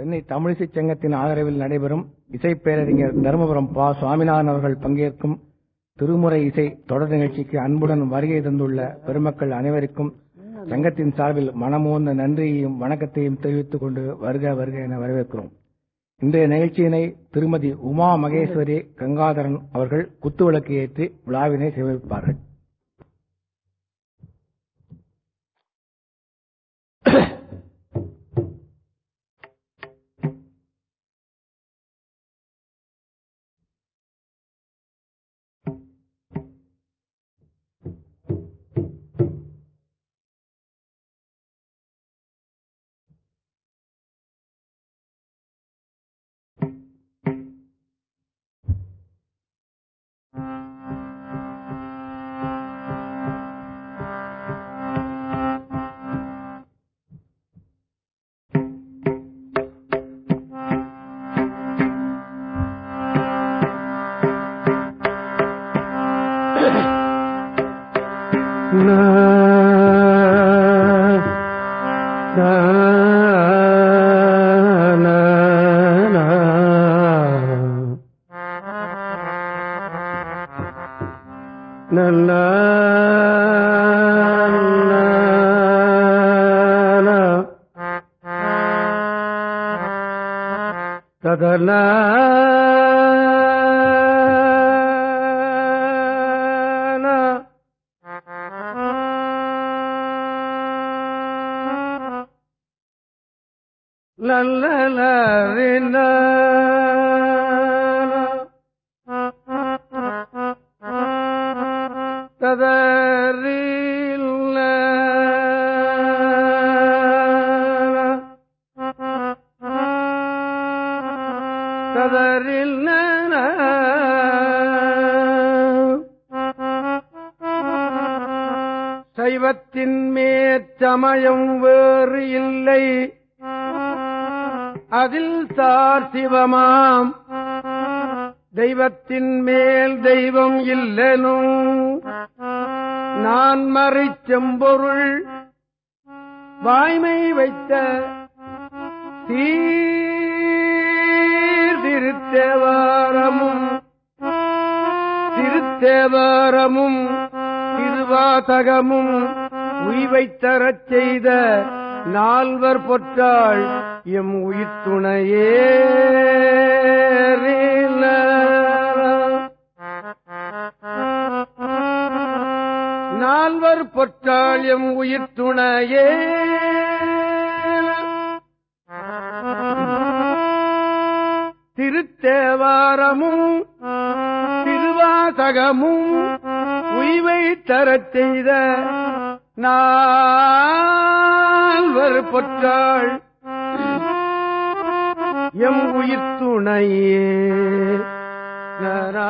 சென்னை தமிழிசை சங்கத்தின் ஆதரவில் நடைபெறும் இசை பேரறிஞர் தருமபுரம் பா. சுவாமிநாதன் அவர்கள் பங்கேற்கும் திருமுறை இசை தொடர் நிகழ்ச்சிக்கு அன்புடன் வருகை தந்துள்ள பெருமக்கள் அனைவருக்கும் சங்கத்தின் சார்பில் மனமோந்த நன்றியையும் வணக்கத்தையும் தெரிவித்துக் கொண்டு வருக வருக என வரவேற்கிறோம். இன்றைய நிகழ்ச்சியினை திருமதி உமா மகேஸ்வரி கங்காதரன் அவர்கள் குத்துவிளக்கு ஏற்றி விழாவினை சேமிப்பார்கள் சமயம் வேறு இல்லை. அதில் சார் சிவமாம். தெய்வத்தின் மேல் தெய்வம் இல்லனும் நான் மறை செம்பொருள் வாய்மை வைத்த திருத்தேவாரமும் திருத்தேவாரமும் திருவாசகமும் உய்வைத்தரச் செய்த நால்வர் பொற்றாள் எம் உயிர்த்துணையே நால்வர் பொற்றாள் எம் உயிர்த்துணையே திருத்தேவாரமும் திருவாசகமும் உய்வை தரச் செய்த நால்வர் பொற்றாள் எம் உயிர் துணையே. நரா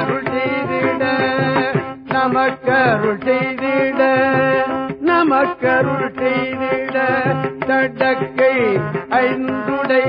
நமக்கருள் செய்திட நமக்கருள் செய்திட நமக்கருள் செய்திட தடக்கை ஐந்துடை.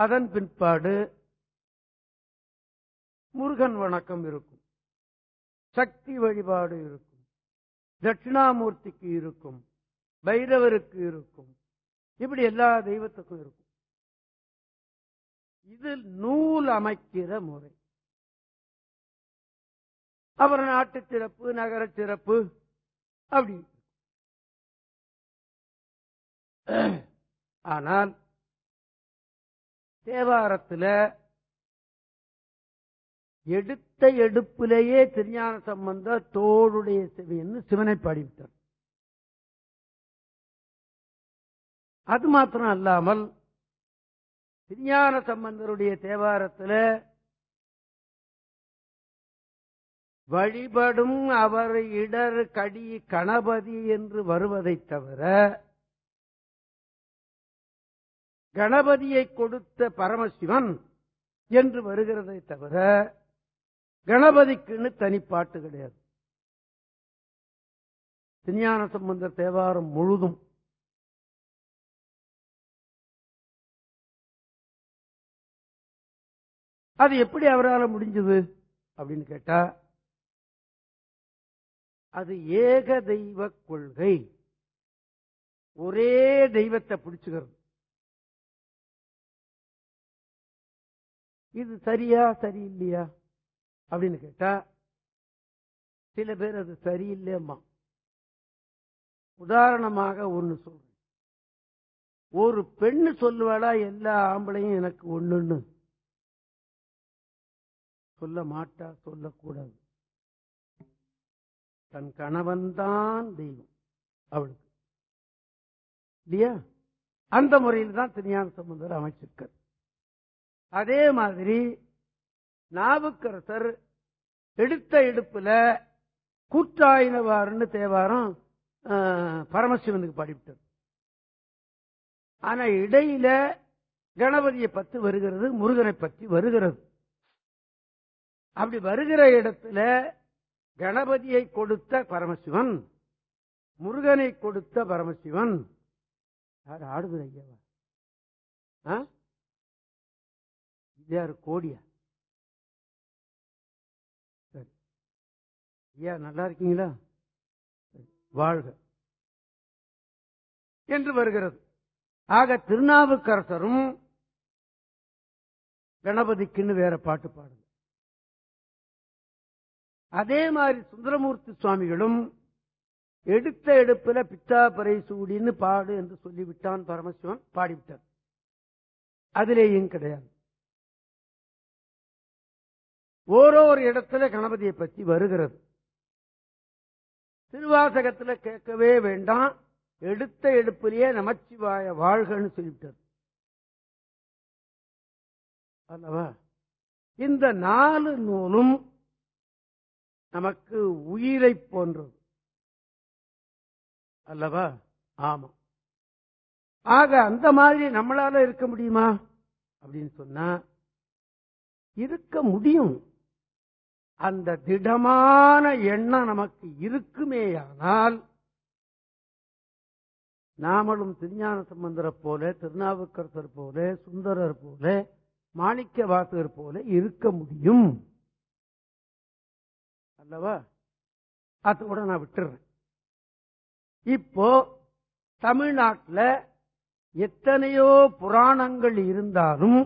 அதன் பின்பாடு முருகன் வணக்கம் இருக்கும். சக்தி வழிபாடு இருக்கும். தட்சிணாமூர்த்திக்கு இருக்கும். பைரவருக்கு இருக்கும். இப்படி எல்லா தெய்வத்துக்கும் இருக்கும். இது நூல் அமைக்கிற முறை. அவர் நாட்டு சிறப்பு நகர சிறப்பு அப்படி. ஆனால் தேவாரத்தில் எடுத்த எடுப்பிலேயே திருஞான சம்பந்த தோளுடைய செவின்னு சிவனை பாடிவிட்டார் அது மாத்திரம் அல்லாமல் திருஞான சம்பந்தருடைய தேவாரத்தில் வழிபடும் அவர் இடர் கடி கணபதி என்று வருவதைத் தவிர கணபதியை கொடுத்த பரமசிவன் என்று வருகிறதை தவிர கணபதிக்குன்னு தனிப்பாட்டு கிடையாது. திருஞான சம்பந்த தேவாரம் முழுதும் அது எப்படி அவரால் முடிஞ்சது அப்படின்னு கேட்டா அது ஏக தெய்வ கொள்கை. ஒரே தெய்வத்தை பிடிச்சுக்கிறது. இது சரியா சரியில்லையா? அப்படின்னு கேட்டா சில பேர் அது சரியில்லையம்மா உதாரணமாக ஒன்னு சொல்றேன். ஒரு பெண்ணு சொல்லுவாளா எல்லா ஆம்பளையும் எனக்கு ஒண்ணுன்னு? சொல்ல மாட்டா சொல்லக்கூடாது. தன் கணவன்தான் தெய்வம் அவளுக்கு. இல்லையா? அந்த முறையில் தான் திருஞான சம்பந்தர் அமைச்சிருக்கார். அதே மாதிரி நாவுக்கரசர் எடுத்த எடுப்புல கூற்றாயினவாருன்னு தேவாரம் பரமசிவனுக்கு பாடிவிட்டார். ஆனா இடையில கணபதியை பத்தி வருகிறது முருகனை பத்தி வருகிறது. அப்படி வருகிற இடத்துல கணபதியை கொடுத்த பரமசிவன் முருகனை கொடுத்த பரமசிவன் யார் ஆடுதுற ஐயாவா? ஆ? கோடியா. சரி. ஐயா நல்லா இருக்கீங்களா? வாழ்க. என்று வருகிறது. ஆக திருநாவுக்கரசரும் கணபதிக்குன்னு வேற பாட்டு பாடுங்க அதே மாதிரி சுந்தரமூர்த்தி சுவாமிகளும் எடுத்த எடுப்புல பித்தாபரை சூடின்னு பாடு என்று சொல்லிவிட்டான் பரமசிவன் பாடிவிட்டார். அதிலேயும் கிடையாது. ஓரோரு இடத்துல கணபதியை பற்றி வருகிறது. திருவாசகத்துல கேட்கவே வேண்டாம். எடுத்த எடுப்பிலேயே நமச்சிவாய வாழ்கன்னு சொல்லிவிட்டது அல்லவா? இந்த நாலு நூலும் நமக்கு உயிரை போன்றது. அல்லவா? ஆமா. ஆக அந்த மாதிரி நம்மளால இருக்க முடியுமா? அப்படின்னு சொன்னா இருக்க முடியும். அந்த திடமான எண்ணம் நமக்கு இருக்குமேயானால் நாமளும் திருஞான சம்பந்தரை போல திருநாவுக்கரசர் போல சுந்தரர் போல மாணிக்க வாசகர் போல இருக்க முடியும். அல்லவா? அது கூட நான் விட்டுறேன். இப்போ தமிழ்நாட்டில் எத்தனையோ புராணங்கள் இருந்தாலும்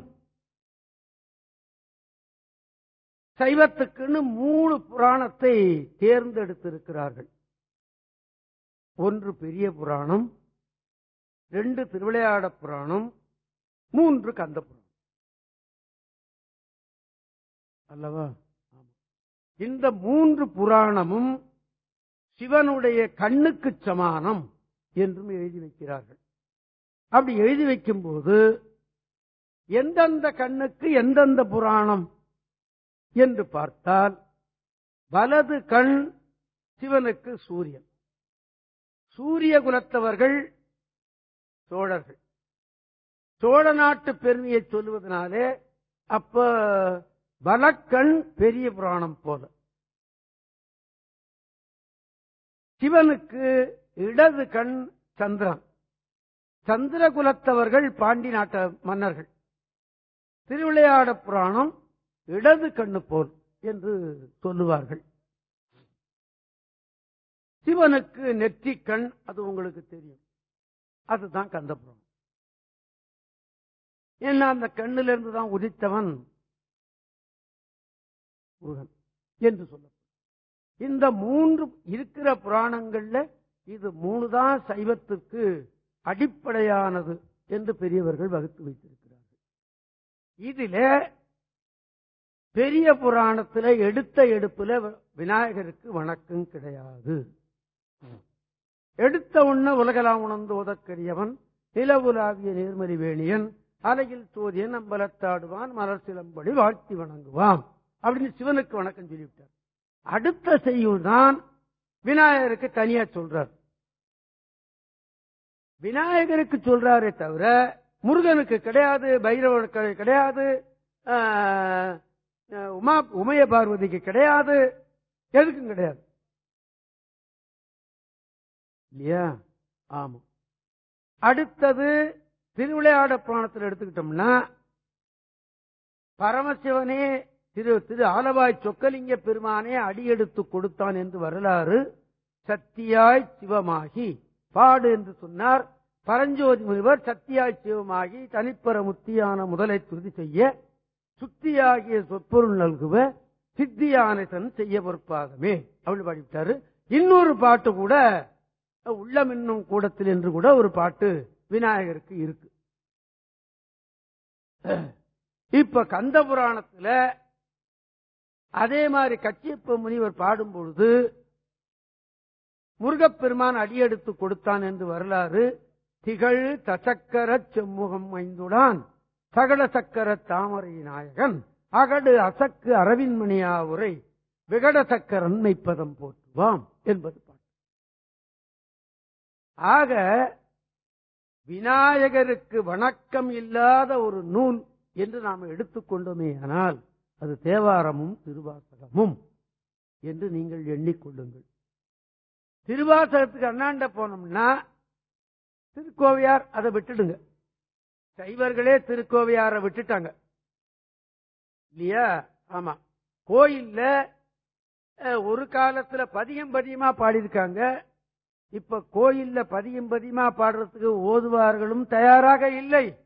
சைவத்துக்குன்னு மூணு புராணத்தை தேர்ந்தெடுத்திருக்கிறார்கள். ஒன்று பெரிய புராணம் ரெண்டு திருவிளையாட புராணம் மூன்று கந்த புராணம். அல்லவா? இந்த மூன்று புராணமும் சிவனுடைய கண்ணுக்கு சமானம் என்றும் எழுதி வைக்கிறார்கள். அப்படி எழுதி வைக்கும்போது எந்தெந்த கண்ணுக்கு எந்தெந்த புராணம் என்று பார்த்தால் வலது கண் சிவனுக்கு சூரியன். சூரிய குலத்தவர்கள் சோழர்கள். சோழ நாட்டு பெருமையை சொல்லுவதனாலே அப்ப வலக்கண் பெரிய புராணம் போல. சிவனுக்கு இடது கண் சந்திரன். சந்திரகுலத்தவர்கள் பாண்டி நாட்ட மன்னர்கள். திருவிளையாட புராணம் இடது கண்ணு போல் என்று சொல்லுவார்கள். சிவனுக்கு நெற்றி கண் அது உங்களுக்கு தெரியும். அதுதான் கந்தபுரம். ஏன்னா அந்த கண்ணிலிருந்து இருந்து தான் உதித்தவன் முருகன் என்று சொல்ல இந்த மூன்று இருக்கிற புராணங்கள்ல இது மூணு தான் சைவத்திற்கு அடிப்படையானது என்று பெரியவர்கள் வகுத்து வைத்திருக்கிறார்கள். இதில பெரிய புராணத்துல எடுத்த எடுப்புல விநாயகருக்கு வணக்கம் கிடையாது. எடுத்த உண்ண உலகலாம் உணர்ந்து உதக்கரியவன் நிலவுலாவிய நேர்மறி வேணியன் அலையில் சோதியன் அம்பலத்தாடுவான் மலர் சிலம்படி வாழ்த்தி வணங்குவான் அப்படின்னு சிவனுக்கு வணக்கம் சொல்லிவிட்டார். அடுத்த செய்யுள் தான் விநாயகருக்கு தனியா சொல்றார். விநாயகருக்கு சொல்றாரே தவிர முருகனுக்கு கிடையாது பைரவனுக்கு கிடையாது ஆஹ், உமா உமைய பார்வதிக்கு கிடையாது எதுக்கும் கிடையாது. இல்லையா? ஆமா. அடுத்தது திருவிளையாட புராணத்தில் எடுத்துக்கிட்டோம்னா பரமசிவனே திரு திரு ஆலவாய் சொக்கலிங்க பெருமானே அடியெடுத்து கொடுத்தான் என்று வரலாறு சத்தியாய் சிவமாகி பாடு என்று சொன்னார். பரஞ்சோதி முனிவர் சத்தியாய் சிவமாகி தனிப்பெற முத்தியான முதலை துதி செய்ய சுத்தியாகிய சொற்பொருள் நல்குவ சித்தியானதன் செய்ய பொறுப்பாகமே அப்படின்னு பாடிவிட்டாரு. இன்னொரு பாட்டு கூட உள்ளம் இன்னும் கூடத்தில் என்று கூட ஒரு பாட்டு விநாயகருக்கு இருக்கு. இப்ப கந்த புராணத்துல அதே மாதிரி கச்சியப்ப முனிவர் பாடும் பொழுது முருகப்பெருமான் அடியெடுத்து கொடுத்தான் என்று வரலாறு திகழ் தசக்கர செம்முகம் ஐந்துடான். சகல சக்கர தாமரை நாயகன் அகடு அசக்கு அரவின்மணியா உரை விகட சக்கரன் மெய்ப்பதம் போற்றுவாம் என்பது பாட்டு. ஆக விநாயகருக்கு வணக்கம் இல்லாத ஒரு நூல் என்று நாம் எடுத்துக்கொண்டோமே ஆனால் அது தேவாரமும் திருவாசகமும் என்று நீங்கள் எண்ணிக்கொள்ளுங்கள் திருவாசகத்துக்கு அண்ணாண்ட போனோம்னா திருக்கோவையார் அதை விட்டுடுங்க. சைவர்களே திருக்கோவையாரை விட்டுட்டாங்க. இல்லையா? ஆமா. கோயில்ல ஒரு காலத்துல பதியம் பதியமா பாடியிருக்காங்க. இப்ப கோயில்ல பதியம் பதியமா பாடுறதுக்கு ஓதுவார்களும் தயாராக இல்லை.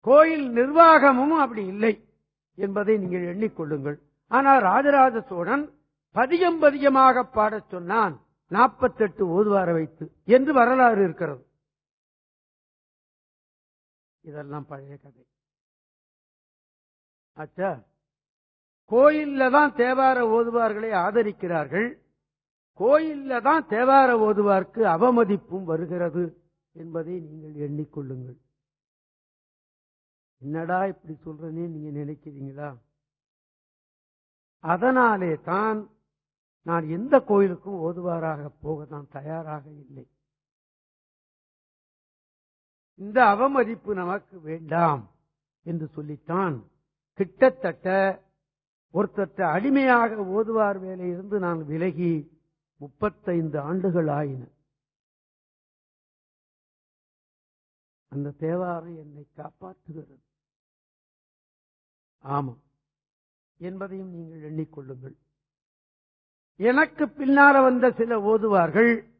கோயில் நிர்வாகமும் அப்படி இல்லை என்பதை நீங்கள் எண்ணிக்கொள்ளுங்கள். ஆனால் ராஜராஜ சோழன் பதியம் பதியமாக பாடச் சொன்னான் நாற்பத்தெட்டு ஓதுவார வைத்து என்று வரலாறு இருக்கிறது. இதெல்லாம் பழைய கதை. ஆச்சா கோயில்ல தான் தேவார ஓதுவார்களை ஆதரிக்கிறார்கள். கோயில்ல தான் தேவார ஓதுவார்க்கு அவமதிப்பும் வருகிறது என்பதை நீங்கள் எண்ணிக்கொள்ளுங்கள். என்னடா இப்படி சொல்றேன்னு நீங்க நினைக்கிறீங்களா? அதனாலே தான் நான் எந்த கோயிலுக்கும் ஓதுவாராக போக நான் தயாராக இல்லை. இந்த அவமதிப்பு நமக்கு வேண்டாம் என்று சொல்லித்தான் கிட்டத்தட்ட ஒருத்தற்ற அடிமையாக ஓதுவார் வேலையிலிருந்து நான் விலகி முப்பத்தைந்து ஆண்டுகள் ஆயின. அந்த தேவாரம் என்னை காப்பாற்றுகிறது. ஆமாம். என்பதையும் நீங்கள் எண்ணிக்கொள்ளுங்கள் எனக்கு பின்னால வந்த சில ஓதுவார்கள்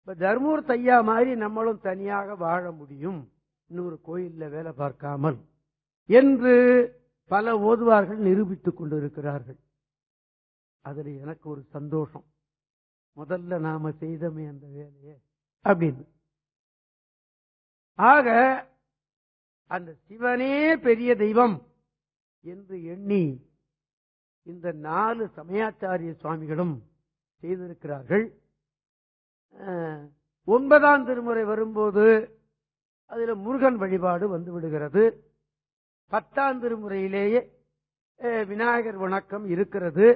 இப்ப தர்மூர்த்தி ஐயா மாதிரி நம்மளும் தனியாக வாழ முடியும். இன்னொரு கோயில்ல வேலை பார்க்காமல் என்று பல ஓதுவார்கள் நிரூபித்துக் கொண்டிருக்கிறார்கள். அதுல எனக்கு ஒரு சந்தோஷம். முதல்ல நாம செய்தமே அந்த வேலையை அப்படின்னு. ஆக அந்த சிவனே பெரிய தெய்வம் என்று எண்ணி இந்த நாலு சமயாச்சாரிய சுவாமிகளும் செய்திருக்கிறார்கள். ஒன்பதாம் திருமுறை வரும்போது அதில் முருகன் வழிபாடு வந்து விடுகிறது. பத்தாம் திருமுறையிலேயே விநாயகர் வணக்கம் இருக்கிறது.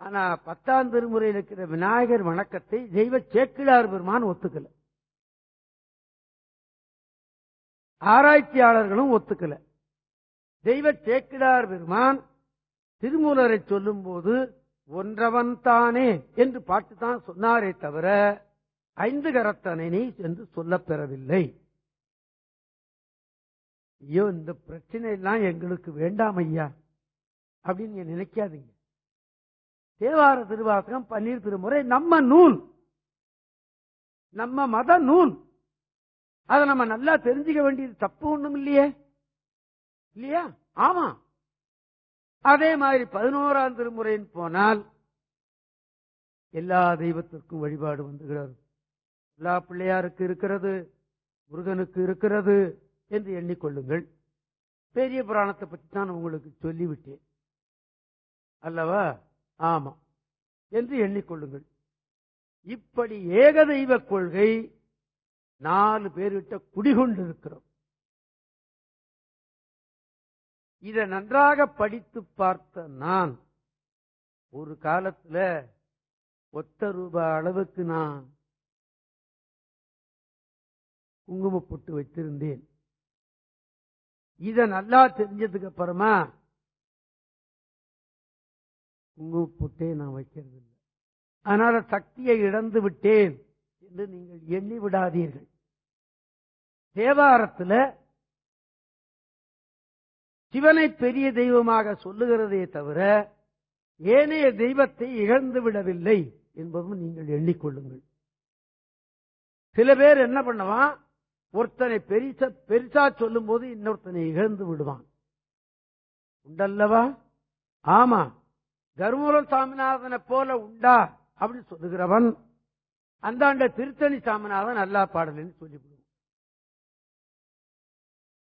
ஆனா பத்தாம் திருமுறையில் இருக்கிற விநாயகர் வணக்கத்தை தெய்வ சேக்கிழார் பெருமான் ஒத்துக்கல. ஆராய்ச்சியாளர்களும் ஒத்துக்கல. தெய்வ சேக்கிழார் பெருமான் திருமூலரை சொல்லும் போது ஒன்றவன் தானே என்று பாட்டு தான் சொன்னாரே தவிர ஐந்து கரத்தனை என்று சொல்லப்பெறவில்லை ஐயோ இந்த பிரச்சனை எல்லாம் எங்களுக்கு வேண்டாம் ஐயா அப்படின்னு நீங்க நினைக்காதீங்க. தேவார திருவாசகம் பன்னீர் திருமுறை நம்ம நூல். நம்ம மத நூல். அதை நம்ம நல்லா தெரிஞ்சுக்க வேண்டியது தப்பு ஒண்ணும் இல்லையே. இல்லையா? ஆமா. அதே மாதிரி பதினோராம் திருமுறையின் போனால் எல்லா தெய்வத்திற்கும் வழிபாடு வந்துகிறது. எல்லா பிள்ளையாருக்கு இருக்கிறது முருகனுக்கு இருக்கிறது என்று எண்ணிக்கொள்ளுங்கள். பெரிய புராணத்தை பற்றி தான் உங்களுக்கு சொல்லிவிட்டேன். அல்லவா? ஆமா. என்று எண்ணிக்கொள்ளுங்கள். இப்படி ஏக தெய்வ கொள்கை நாலு பேர்கிட்ட குடிகொண்டிருக்கிறோம். இதை நன்றாக படித்து பார்த்த நான் ஒரு காலத்துல ஒத்த ரூபாய் அளவுக்கு நான் குங்கும பொட்டு வச்சிருந்தேன் இத நல்லா தெரிஞ்சதுக்கு அப்புறமா குங்குமப்பொட்டே நான் வைக்கிறது இல்லை. அதனால சக்தியை இழந்து விட்டேன் என்று நீங்கள் எண்ணி விடாதீர்கள். தேவாரத்தில் சிவனை பெரிய தெய்வமாக சொல்லுகிறதே தவிர ஏனைய தெய்வத்தை இழந்து விடவில்லை என்பதும் நீங்கள் எண்ணிக்கொள்ளுங்கள். சில பேர் என்ன பண்ணுவான்? ஒருத்தனை பெரிசா பெருசா சொல்லும் போது இன்னொருத்தனை இழந்து விடுவான். உண்டல்லவா? ஆமா. தருமபுர சாமிநாதனை போல உண்டா அப்படின்னு சொல்லுகிறவன் அந்தாண்ட திருத்தணி சாமிநாதன் நல்லா பாடலன்னு சொல்லிவிடுவான்.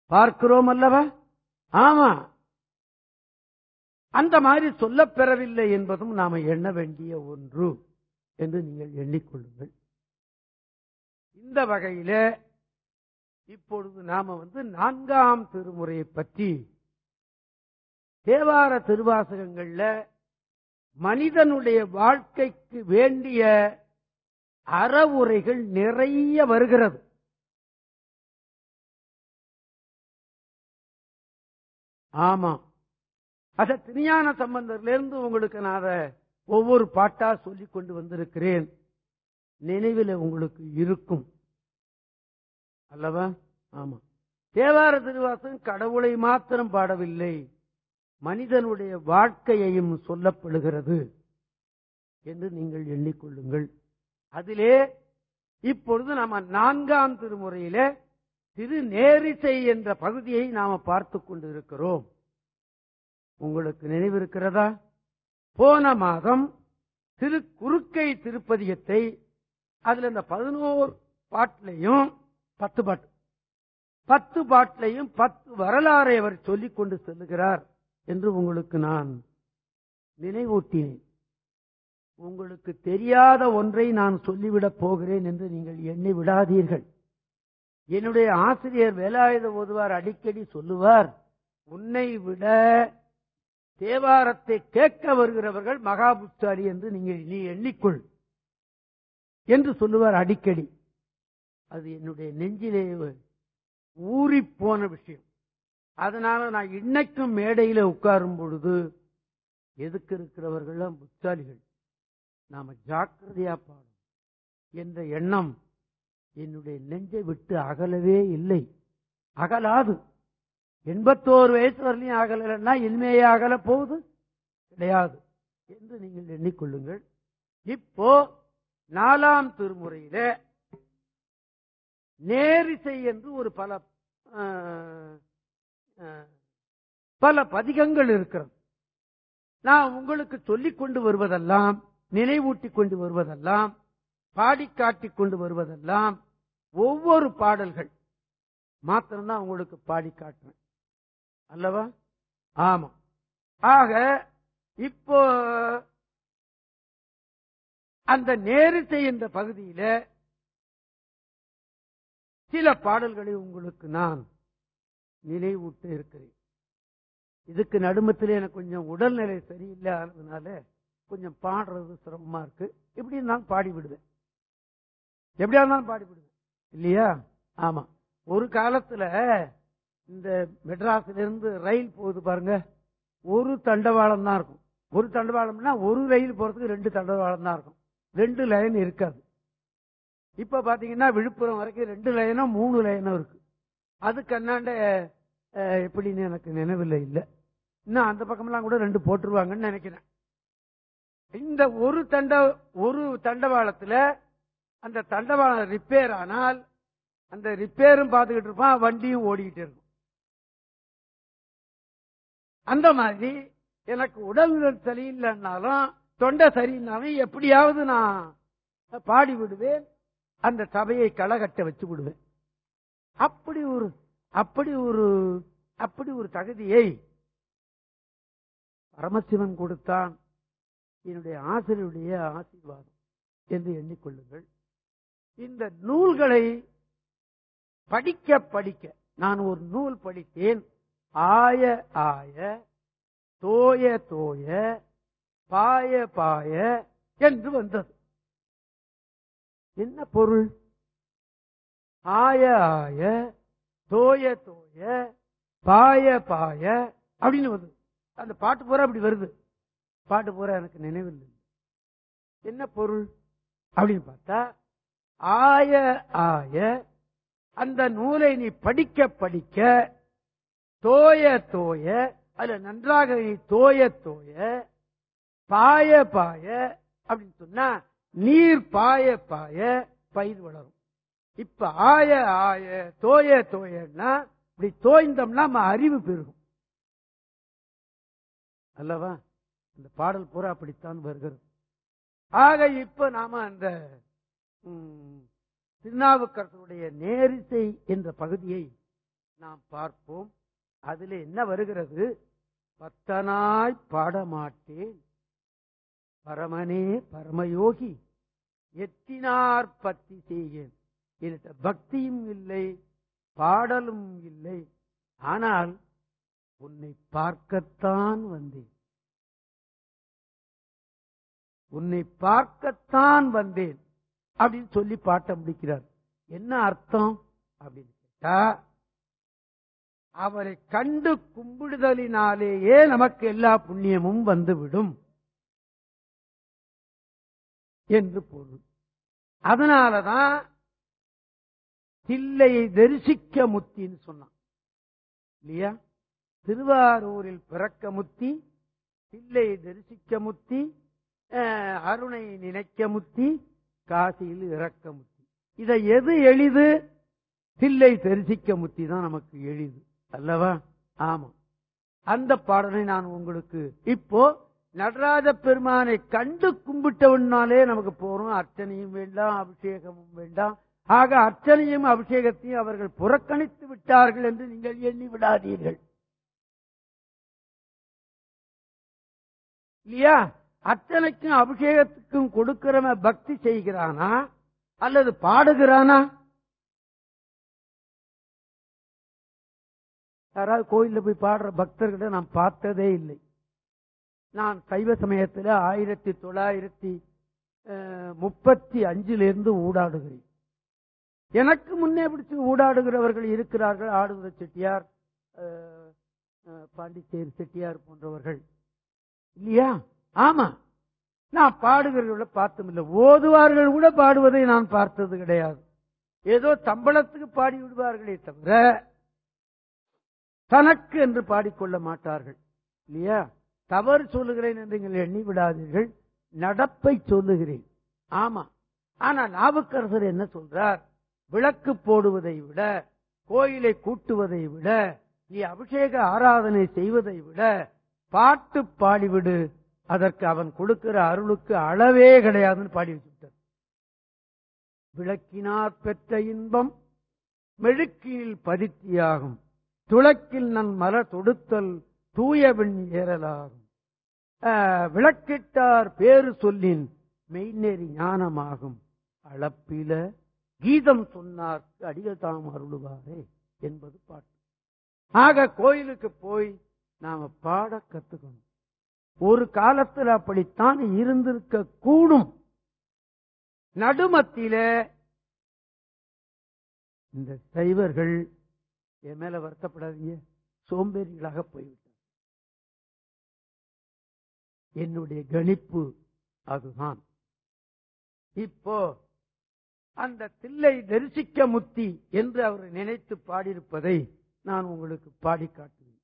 பார்க்கிறோம் அல்லவா ஆமா. அந்த மாதிரி சொல்லப் பெறவில்லை என்பதும் நாம எண்ண வேண்டிய ஒன்று என்று நீங்கள் எண்ணிக்கொள்ளுங்கள். இந்த வகையில இப்பொழுது நாம வந்து நான்காம் திருமுறையை பற்றி தேவார திருவாசகங்கள்ல மனிதனுடைய வாழ்க்கைக்கு வேண்டிய அறவுரைகள் நிறைய வருகிறது. ஆமா. அத திருஞான சம்பந்தர்லேருந்து உங்களுக்கு நான் அதை ஒவ்வொரு பாட்டா சொல்லிக் கொண்டு வந்திருக்கிறேன். நினைவில் உங்களுக்கு இருக்கும். அல்லவா? ஆமா. தேவார திருவாசம் கடவுளை மாத்திரம் பாடவில்லை. மனிதனுடைய வாழ்க்கையையும் சொல்லப்படுகிறது என்று நீங்கள் எண்ணிக்கொள்ளுங்கள் அதிலே இப்பொழுது நம்ம நான்காம் திருமுறையிலே திரு நேரிசை என்ற பகுதியை நாம பார்த்து கொண்டிருக்கிறோம். உங்களுக்கு நினைவிருக்கிறதா? போன மாதம் திரு குறுக்கை திருப்பதியத்தை அதுல இந்த பதினோரு பாட்டிலையும் பத்து பாட்டு பத்து பாட்டிலையும் பத்து வரலாறை அவர் சொல்லிக் கொண்டு செல்லுகிறார் என்று உங்களுக்கு நான் நினைவூட்டினேன். உங்களுக்கு தெரியாத ஒன்றை நான் சொல்லிவிடப் போகிறேன் என்று நீங்கள் எண்ணி விடாதீர்கள். என்னுடைய ஆசிரியர் வேலாயுத ஓதுவார் அடிக்கடி சொல்லுவார் உன்னை விட தேவாரத்தை கேட்க வருகிறவர்கள் மகாபுத்தாரி என்று நீங்கள் நீ எண்ணிக்கொள் என்று சொல்லுவார் அடிக்கடி. அது என்னுடைய நெஞ்சிலே ஊறி போன விஷயம். அதனால நான் இன்னைக்கும் மேடையில உட்காரும் பொழுது எதுக்கு இருக்கிறவர்கள் புத்தாளிகள் நாம ஜாக்கிரதையா பாடும் என்ற எண்ணம் என்னுடைய நெஞ்சை விட்டு அகலவே இல்லை. அகலாது. எண்பத்தோரு வயசு வரலையும் அகலன்னா இனிமையே அகல போகுது? கிடையாது. என்று நீங்கள் எண்ணிக்கொள்ளுங்கள். இப்போ நாலாம் திருமுறையில நேரிசை என்று ஒரு பல பல பதிகங்கள் இருக்கிறது. நான் உங்களுக்கு சொல்லிக் கொண்டு வருவதெல்லாம் நினைவூட்டி கொண்டு வருவதெல்லாம் பாடிக்காட்டிக் கொண்டு வருவதெல்லாம் ஒவ்வொரு பாடல்கள். மாத்திரம்தான் உங்களுக்கு பாடி காட்டுறேன் அல்லவா? ஆமா. ஆக இப்போ அந்த நேரிசை என்ற பகுதியில சில பாடல்களை உங்களுக்கு நான் நினைவூட்டு இருக்கிறேன். இதுக்கு நடுமத்தில் எனக்கு கொஞ்சம் உடல்நிலை சரியில்லாததுனால கொஞ்சம் பாடுறது சிரமமா இருக்கு. இப்படி நான் பாடி விடுவேன் எப்படியா இருந்தாலும் பாடி இல்லையா? ஆமா. ஒரு காலத்துல இந்த மெட்ராஸ்ல இருந்து ரயில் போகுது பாருங்க. ஒரு தண்டவாளம் தான் இருக்கும். ஒரு தண்டவாளம்னா ஒரு ரயில் போறதுக்கு ரெண்டு தண்டவாளம் தான் இருக்கும். ரெண்டு லைன் இருக்காது. இப்ப பாத்தீங்கன்னா விழுப்புரம் வரைக்கும் ரெண்டு லைனும் மூணு லைனும் இருக்கு. அதுக்கு கண்ணாண்ட எப்படின்னு எனக்கு நினைவில் இல்லை. இன்னும் அந்த பக்கம்லாம் கூட ரெண்டு போட்டுருவாங்கன்னு நினைக்கிறேன். இந்த ஒரு தண்ட ஒரு தண்டவாளத்துல அந்த தண்டவாளம் ரிப்பேர் ஆனால் அந்த ரிப்பேரும் பார்த்துக்கிட்டு இருப்பான் வண்டியும் ஓடிக்கிட்டு இருக்கும். அந்த மாதிரி எனக்கு உடல்நிலை சரியில்லைன்னாலும் தொண்டை சரியில்லாம எப்படியாவது நான் பாடி விடுவேன் அந்த சபையை களகட்ட வச்சு விடுவேன். அப்படி ஒரு அப்படி ஒரு அப்படி ஒரு தகுதியை பரமசிவன் கொடுத்தான். என்னுடைய ஆசிரியருடைய ஆசீர்வாதம் என்று எண்ணிக்கொள்ளுங்கள். இந்த நூல்களை படிக்க படிக்க. நான் ஒரு நூல் படித்தேன். ஆய ஆய தோய தோய பாய பாய என்று வந்தது. என்ன பொருள்? ஆய ஆய தோய தோய பாய பாய அப்படின்னு வருது அந்த பாட்டு பூரா அப்படி வருது. பாட்டு பூரா எனக்கு நினைவில் என்ன பொருள் அப்படின்னு பார்த்தா ஆய ஆய அந்த நூலை நீ படிக்க படிக்க தோய தோய அதுல நன்றாக நீ தோய தோய பாய பாய அப்படின்னு சொன்னா நீர் பாய பாய பயிர் வளரும். இப்ப ஆய ஆய தோய தோயன்னா இப்படி தோய்ந்தோம்னா நம்ம அறிவு பெருகும். அல்லவா? இந்த பாடல் பூரா அப்படித்தான் வருகிறது. ஆக இப்ப நாம அந்த திருநாவுக்கரசருடைய நேரிசை என்ற பகுதியை நாம் பார்ப்போம். அதுல என்ன வருகிறது? பத்தனாய் பாடமாட்டேன். பரமனே பரமயோகி எத்தினார் பத்தி செய்யேன் என்கிட்ட பக்தியும் இல்லை பாடலும் இல்லை. ஆனால் உன்னை பார்க்கத்தான் வந்தேன். உன்னை பார்க்கத்தான் வந்தேன். அப்படின்னு சொல்லி பாட்டை முடிக்கிறார். என்ன அர்த்தம்? அப்படின்னு கேட்டா அவரை கண்டு கும்பிடுதலினாலேயே நமக்கு எல்லா புண்ணியமும் வந்துவிடும் என்று பொருள். அதனாலதான் தில்லையை தரிசிக்க முத்தின்னு சொன்னான். இல்லையா? திருவாரூரில் பிறக்க முத்தி தில்லையை தரிசிக்க முத்தி அஹ், அருணை நினைக்க முத்தி காசியில் இறக்க முத்தி. இதை எது எளிது? தில்லை தரிசிக்க முத்தி தான் நமக்கு எளிது. அல்லவா? ஆமா. அந்த பாடலை நான் உங்களுக்கு இப்போ நடராஜ பெருமானை கண்டு கும்பிட்டவனாலே நமக்கு போறோம். அர்ச்சனையும் வேண்டாம் அபிஷேகமும் வேண்டாம். ஆக அர்ச்சனையும் அபிஷேகத்தையும் அவர்கள் புறக்கணித்து விட்டார்கள் என்று நீங்கள் எண்ணி விடாதீர்கள். இல்லையா? அர்ச்சனைக்கும் அபிஷேகத்துக்கும் கொடுக்கிறவன் பக்தி செய்கிறானா? அல்லது பாடுகிறானா? யாராவது கோயிலில் போய் பாடுற பக்தர்களை நான் பார்த்ததே இல்லை. நான் சைவ சமயத்தில் ஆயிரத்தி தொள்ளாயிரத்தி முப்பத்தி அஞ்சிலிருந்து ஊடாடுகிறேன். எனக்கு முன்னே பிடிச்சு ஊடாடுகிறவர்கள் இருக்கிறார்கள். ஆடுகிற செட்டியார் பாண்டிச்சேரி செட்டியார் போன்றவர்கள். இல்லையா? ஆமா. நான் பாடுகிறவர்கள பார்த்ததும் இல்லை. ஓதுவார்கள் கூட பாடுவதை நான் பார்த்தது கிடையாது. ஏதோ சம்பளத்துக்கு பாடி விடுவார்களே தவிர தனக்கு என்று பாடிக்கொள்ள மாட்டார்கள். இல்லையா? தவறு சொல்லுகிறேன் என்று நீங்கள் எண்ணி விடாதீர்கள். நடப்பை சொல்லுகிறேன். ஆமா. ஆனா நாவுக்கரசர் என்ன சொல்றார்? விளக்கு போடுவதை விட கோயிலை கூட்டுவதை விட நீ அபிஷேக ஆராதனை செய்வதை விட பாட்டு பாடிவிடு. அதற்கு அவன் கொடுக்கிற அருளுக்கு அளவே கிடையாதுன்னு பாடி வச்சுட்டார் விளக்கினார் பெற்ற இன்பம் மெழுக்கினில் பதித்தியாகும். துளக்கில் நன் மர தொடுத்தல் தூயவெண் ஏறலாகும். ஆஹ், விளக்கிட்டார் பேரு சொல்லின் மெய்நெறி ஞானமாகும். அளப்பில கீதம் சொன்னார் அடிகள் தாம் அருளுவாரே என்பது பாட்டு. ஆக கோயிலுக்கு போய் நாம பாட கத்துக்கணும். ஒரு காலத்தில் அப்படித்தான் இருந்திருக்க கூடும். நடுமத்தில இந்த சைவர்கள் என் மேல வருத்தப்படாதீங்க சோம்பேறிகளாக போய்விட்டார் என்னுடைய கணிப்பு அதுதான். இப்போ அந்த தில்லை தரிசிக்க முத்தி என்று அவர் நினைத்து பாடியிருப்பதை நான் உங்களுக்கு பாடி காட்டுவேன்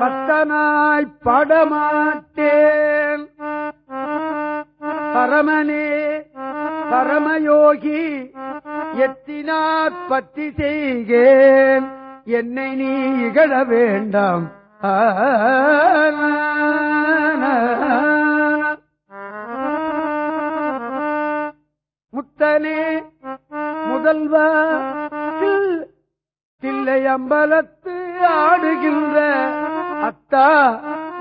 பத்தனாய் படமாட்டேன். பரமனே பரமயோகி எத்தினார் பத்தி செய்கேன். என்னை நீ இகழ வேண்டாம். ஆ, முத்தனே முதல்வா தில்லை அம்பலத்து ஆடுகின்ற அத்தா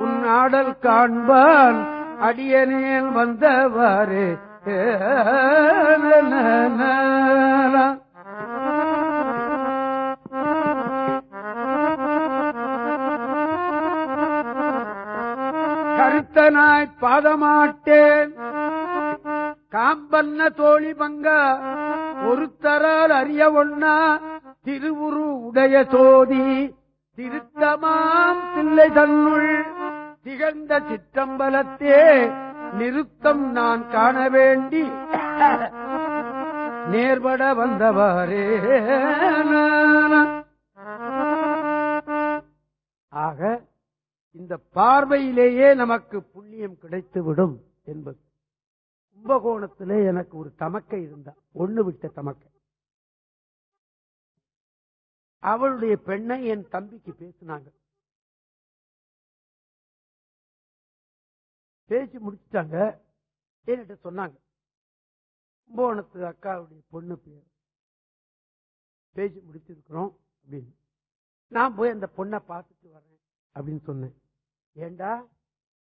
உன் ஆடல் காண்பான் அடியனேல் வந்தவாறு கருத்தனாய் பாதமாட்டேன். காம்பன்ன தோழி பங்க ஒருத்தரால் அறிய ஒன்னா திருவுரு உடைய சோதி திருத்தமாம் பிள்ளை தன்னுள் திகழ்ந்த சிற்றம்பலத்தே நிறுத்தம் நான் காண வேண்டி நேர்பட வந்தவாறே ஆக இந்த பார்வையிலேயே நமக்கு புண்ணியம் கிடைத்துவிடும் என்பது. கும்பகோணத்திலே எனக்கு ஒரு தமக்கை இருந்தா ஒண்ணு விட்ட தமக்கை. அவளுடைய பெண்ணை என் தம்பிக்கு பேசினாங்க. பேசி முடிச்சிட்டாங்க. என்கிட்ட சொன்னாங்க. கும்பகோணத்து அக்காவுடைய பொண்ணு பேர். பேசி முடிச்சிருக்கிறோம் அப்படின்னு. நான் போய் அந்த பொண்ணை பார்த்துட்டு வரேன் அப்படின்னு சொன்னேன். ஏண்டா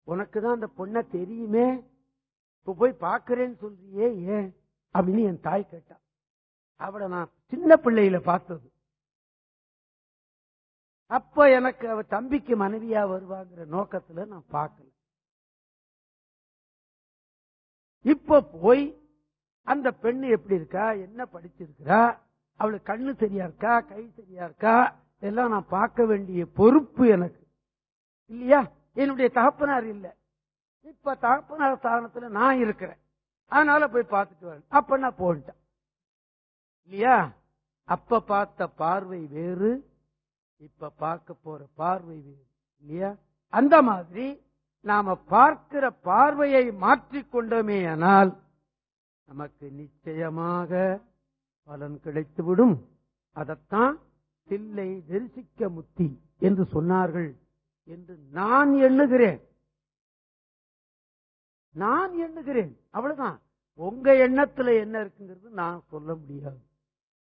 உனக்கு தான் அந்த பொண்ணை தெரியுமே? இப்ப போய் பாக்குறேன்னு சொல்றியே ஏன்? அப்படின்னு என் தாய் கேட்டா. அவளை நான் சின்ன பிள்ளையில பார்த்தது. அப்ப எனக்கு அவ தம்பிக்கு மனைவியா வருவாங்கிற நோக்கத்துல நான் பார்க்கல. இப்ப போய் அந்த பெண்ணு எப்படி இருக்கா என்ன படிச்சிருக்கிறா அவளுக்கு கண்ணு சரியா இருக்கா கை சரியா இருக்கா இதெல்லாம் நான் பார்க்க வேண்டிய பொறுப்பு எனக்கு. இல்லையா? என்னுடைய தகப்பனார் இல்லை. இப்ப தகப்பனார் ஸ்தானத்துல நான் இருக்கிறேன். அதனால போய் பார்த்துட்டு வரேன். அப்ப நான் போயிட்டேன். இல்லையா? அப்ப பார்த்த பார்வை வேறு இப்ப பார்க்க போற பார்வை வேறு. இல்லையா? அந்த மாதிரி நாம பார்க்கிற பார்வையை மாற்றிக்கொண்டோமே ஆனால் நமக்கு நிச்சயமாக பலன் கிடைத்துவிடும். அதத்தான் தில்லை தரிசிக்க முத்தி என்று சொன்னார்கள் என்று நான் எண்ணுகிறேன். நான் எண்ணுகிறேன். அவ்வளவுதான். உங்க எண்ணத்துல என்ன இருக்குங்கிறது நான் சொல்ல முடியாது.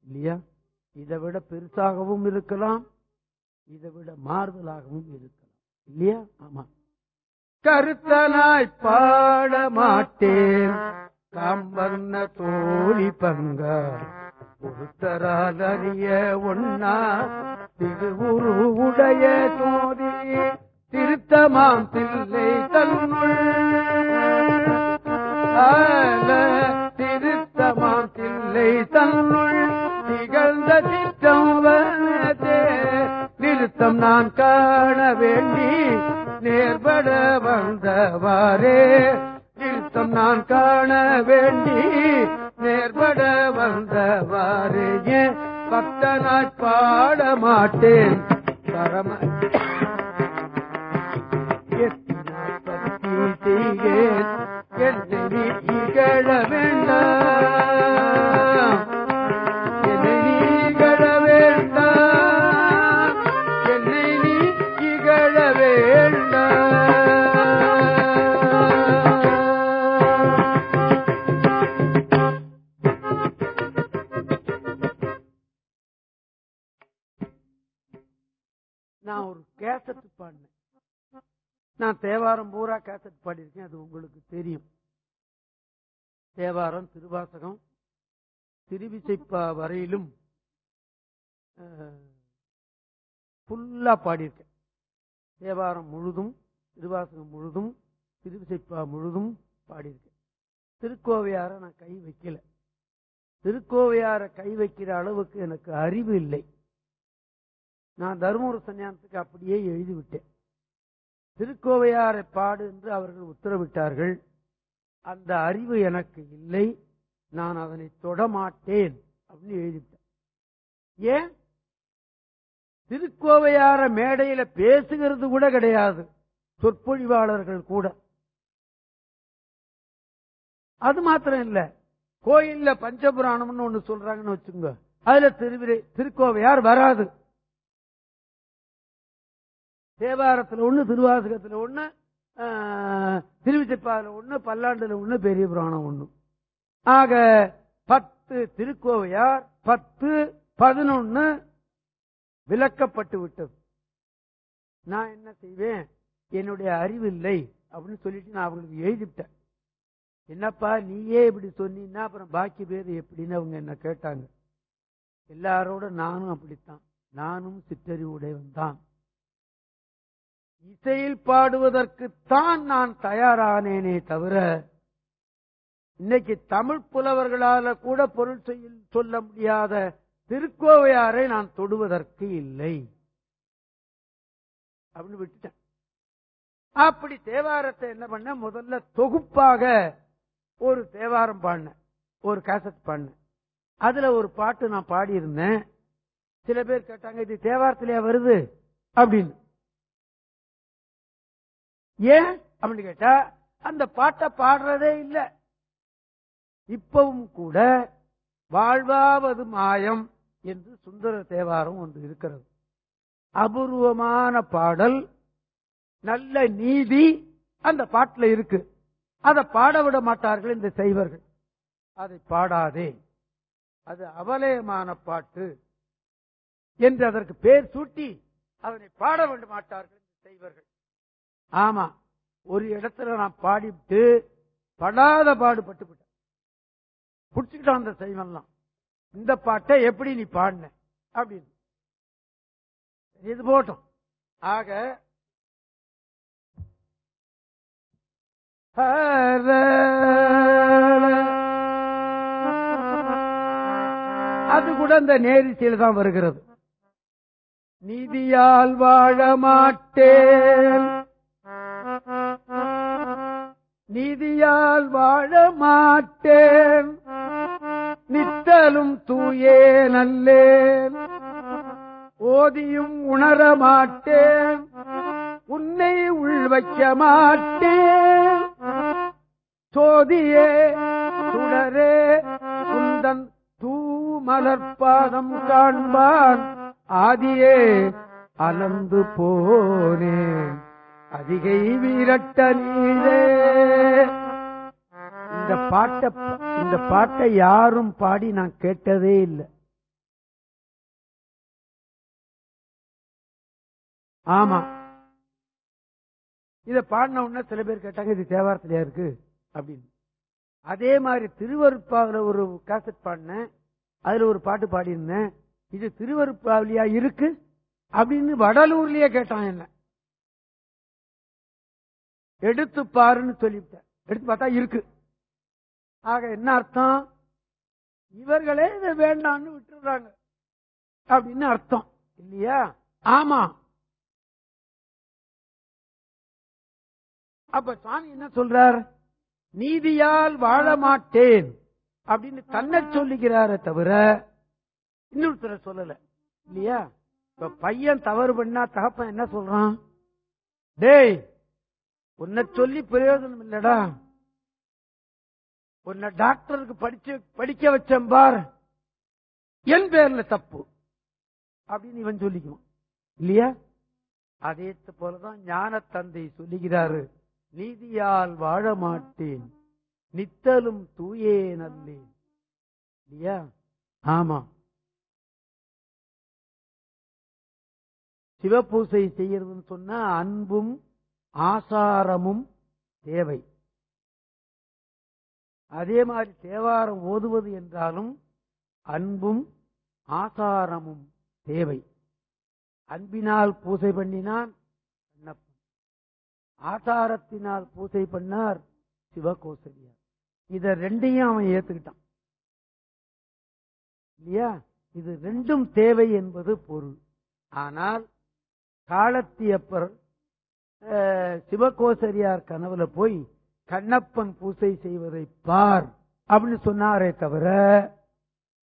இல்லையா? இதை விட பெருசாகவும் இருக்கலாம். இதை விட மாறுதலாகவும் இருக்கலாம். இல்லையா? ஆமா. கருத்தனாய் பாட மாட்டேன் காம்பர்ண தோழி பங்க. ஒருத்தரால் அறிய ஒன்னா திருவுரு உடைய தோதி திருத்தமாம் பிள்ளை தன்னுள். பாடியிருக்கேன். தேவாரம் முழுதும் திருவாசகம் முழுதும் திருவிசைப்பா முழுதும் பாடியிருக்கேன். திருக்கோவையார நான் கை வைக்கல. திருக்கோவையார கை வைக்கிற அளவுக்கு எனக்கு அறிவு இல்லை. நான் தருமபுர சன்னியானத்துக்கு அப்படியே எழுதிவிட்டேன். திருக்கோவையாரை பாடு என்று அவர்கள் உத்தரவிட்டார்கள். அந்த அறிவு எனக்கு இல்லை. நான் அதனை தொடமாட்டேன் அப்படின்னு எழுதிவிட்டேன். ஏன்? திருக்கோவையார மேடையில பேசுகிறது கூட கிடையாது. சொற்பொழிவாளர்கள் கூட. அது மாத்திரம் இல்ல. கோயில்ல பஞ்சபுராணம்னு ஒண்ணு சொல்றாங்கன்னு வச்சுங்க அதுல திருவிரை திருக்கோவையார் வராது. தேவாரத்துல ஒண்ணு திருவாசகத்துல ஒண்ணு திருவிசைப்பால ஒண்ணு பல்லாண்டுல ஒண்ணு பெரிய புராணம் ஒண்ணு. ஆக பத்து திருக்கோவையார் பத்து பதினொன்னு விளக்கப்பட்டு விட்டது. நான் என்ன செய்வேன்? என்னுடைய அறிவு இல்லை அப்படின்னு சொல்லிட்டு நான் அவங்களுக்கு எழுதிவிட்டேன். என்னப்பா நீயே இப்படி சொன்னீன்னா அப்புறம் பாக்கி பேர் எப்படின்னு அவங்க என்ன கேட்டாங்க. எல்லாரோட நானும் அப்படித்தான். நானும் சிற்றறிவுடையவன் தான். இசையில் பாடுவதற்குத்தான் நான் தயாரானேனே தவிர இன்னைக்கு தமிழ் புலவர்களால கூட பொருள் சொல்ல முடியாத திருக்கோவையாரை நான் தொடுவதற்கு இல்லை. அப்படின்னு விட்டுட்டேன். அப்படி தேவாரத்தை என்ன பண்ண முதல்ல தொகுப்பாக ஒரு தேவாரம் பாடினேன். ஒரு கேசட் பாடினேன். அதுல ஒரு பாட்டு நான் பாடியிருந்தேன். சில பேர் கேட்டாங்க இது தேவாரத்திலேயே வருது? அப்படின்னு. ஏன்? அப்படின்னு கேட்டா அந்த பாட்டை பாடுறதே இல்லை. இப்பவும் கூட வாழ்வாவது மாயம். என்று சுந்தர தேவாரம் ஒன்று இருக்கிறது. அபூர்வமான பாடல் நல்ல நீதி அந்த பாட்டில் இருக்கு. அதை பாடவிட மாட்டார்கள் இந்த செய்வர்கள் அதை பாடாதே. அது அவலயமான பாட்டு என்று அதற்கு பேர் சூட்டி அதனை பாட விட மாட்டார்கள் இந்த செய்வர்கள் ஆமா ஒரு இடத்துல நான் பாடிவிட்டு படாத பாடுபட்டு விட்டேன் பிடிச்சுக்கிட்டான் அந்த செய்வன்லாம் இந்த பாட்டை எப்படி நீ பாடின? அப்படின்னு. இது போட்டோம். ஆக அது கூட இந்த நேரிசையில் தான் வருகிறது. நிதியால் வாழ மாட்டேன். நிதியால் வாழ மாட்டேன். நித்தலும் தூயே நல்லேன் ஓதியும் உணர மாட்டேன் உன்னை உள்வைக்க மாட்டேன் சோதியே சுடரே குந்தன் தூமலர்பாதம் காண்பான். ஆதியே அலந்து போனேன் அதிகை வீரட்ட நீரே இந்த பாட்டை இந்த பாட்டை யாரும் பாடி நான் கேட்டதே இல்லை. ஆமா. இத பாடின உடனே சில பேர் கேட்டாங்க இது தேவாரத்திலையா இருக்கு? அப்படின்னு. அதே மாதிரி திருவருப்பாவில ஒரு காசட் பாடினேன். அதுல ஒரு பாட்டு பாடியிருந்தேன். இது திருவருப்பாவிலியா இருக்கு? அப்படின்னு வடலூர்லயே கேட்டான் என்ன. எடுத்து பாருன்னு சொல்லிவிட்டேன். எடுத்து பார்த்தா இருக்கு. ஆக என்ன அர்த்தம்? இவர்களே இதை வேண்டாம்னு விட்டுறாங்க அப்படின்னு அர்த்தம். இல்லையா? ஆமா. அப்ப சாமி என்ன சொல்றார்? நீதியால் வாழ மாட்டேன். அப்படின்னு தன்னை சொல்லுகிறாரே தவிர இன்னொருத்தர சொல்லல. இல்லையா? இப்ப பையன் தவறு பண்ணா தகப்பன் என்ன சொல்றான்? டேய் உன்னை சொல்லி பிரயோஜனம் இல்லடா உன்னை டாக்டருக்கு படிச்சு படிக்க வச்சேன் பார். என் பேர்ல தப்பு. அப்படின்னு இவன் சொல்லிக்குவான். இல்லையா? அதே போலதான் ஞான தந்தை சொல்லுகிறாரு நீதியால் வாழ மாட்டேன். நித்தலும் தூயே நல்லேன் இல்லையா? ஆமா. சிவபூசை செய்யறதுன்னு சொன்னா அன்பும் ஆசாரமும் தேவை. அதே மாதிரி தேவாரம் ஓதுவது என்றாலும் அன்பும் ஆசாரமும் தேவை. அன்பினால் பூசை பண்ணினான் கண்ணப்பன் ஆசாரத்தினால் பூசை பண்ணார் சிவகோசரியார். இத ரெண்டையும் அவன் ஏத்துக்கிட்டான். இல்லையா? இது ரெண்டும் தேவை என்பது பொருள். ஆனால் காலத்தியப்பர் சிவகோசரியார் கனவுல போய் கண்ணப்பன் பூசை செய்வதை பார். அப்படின்னு சொன்னாரே தவிர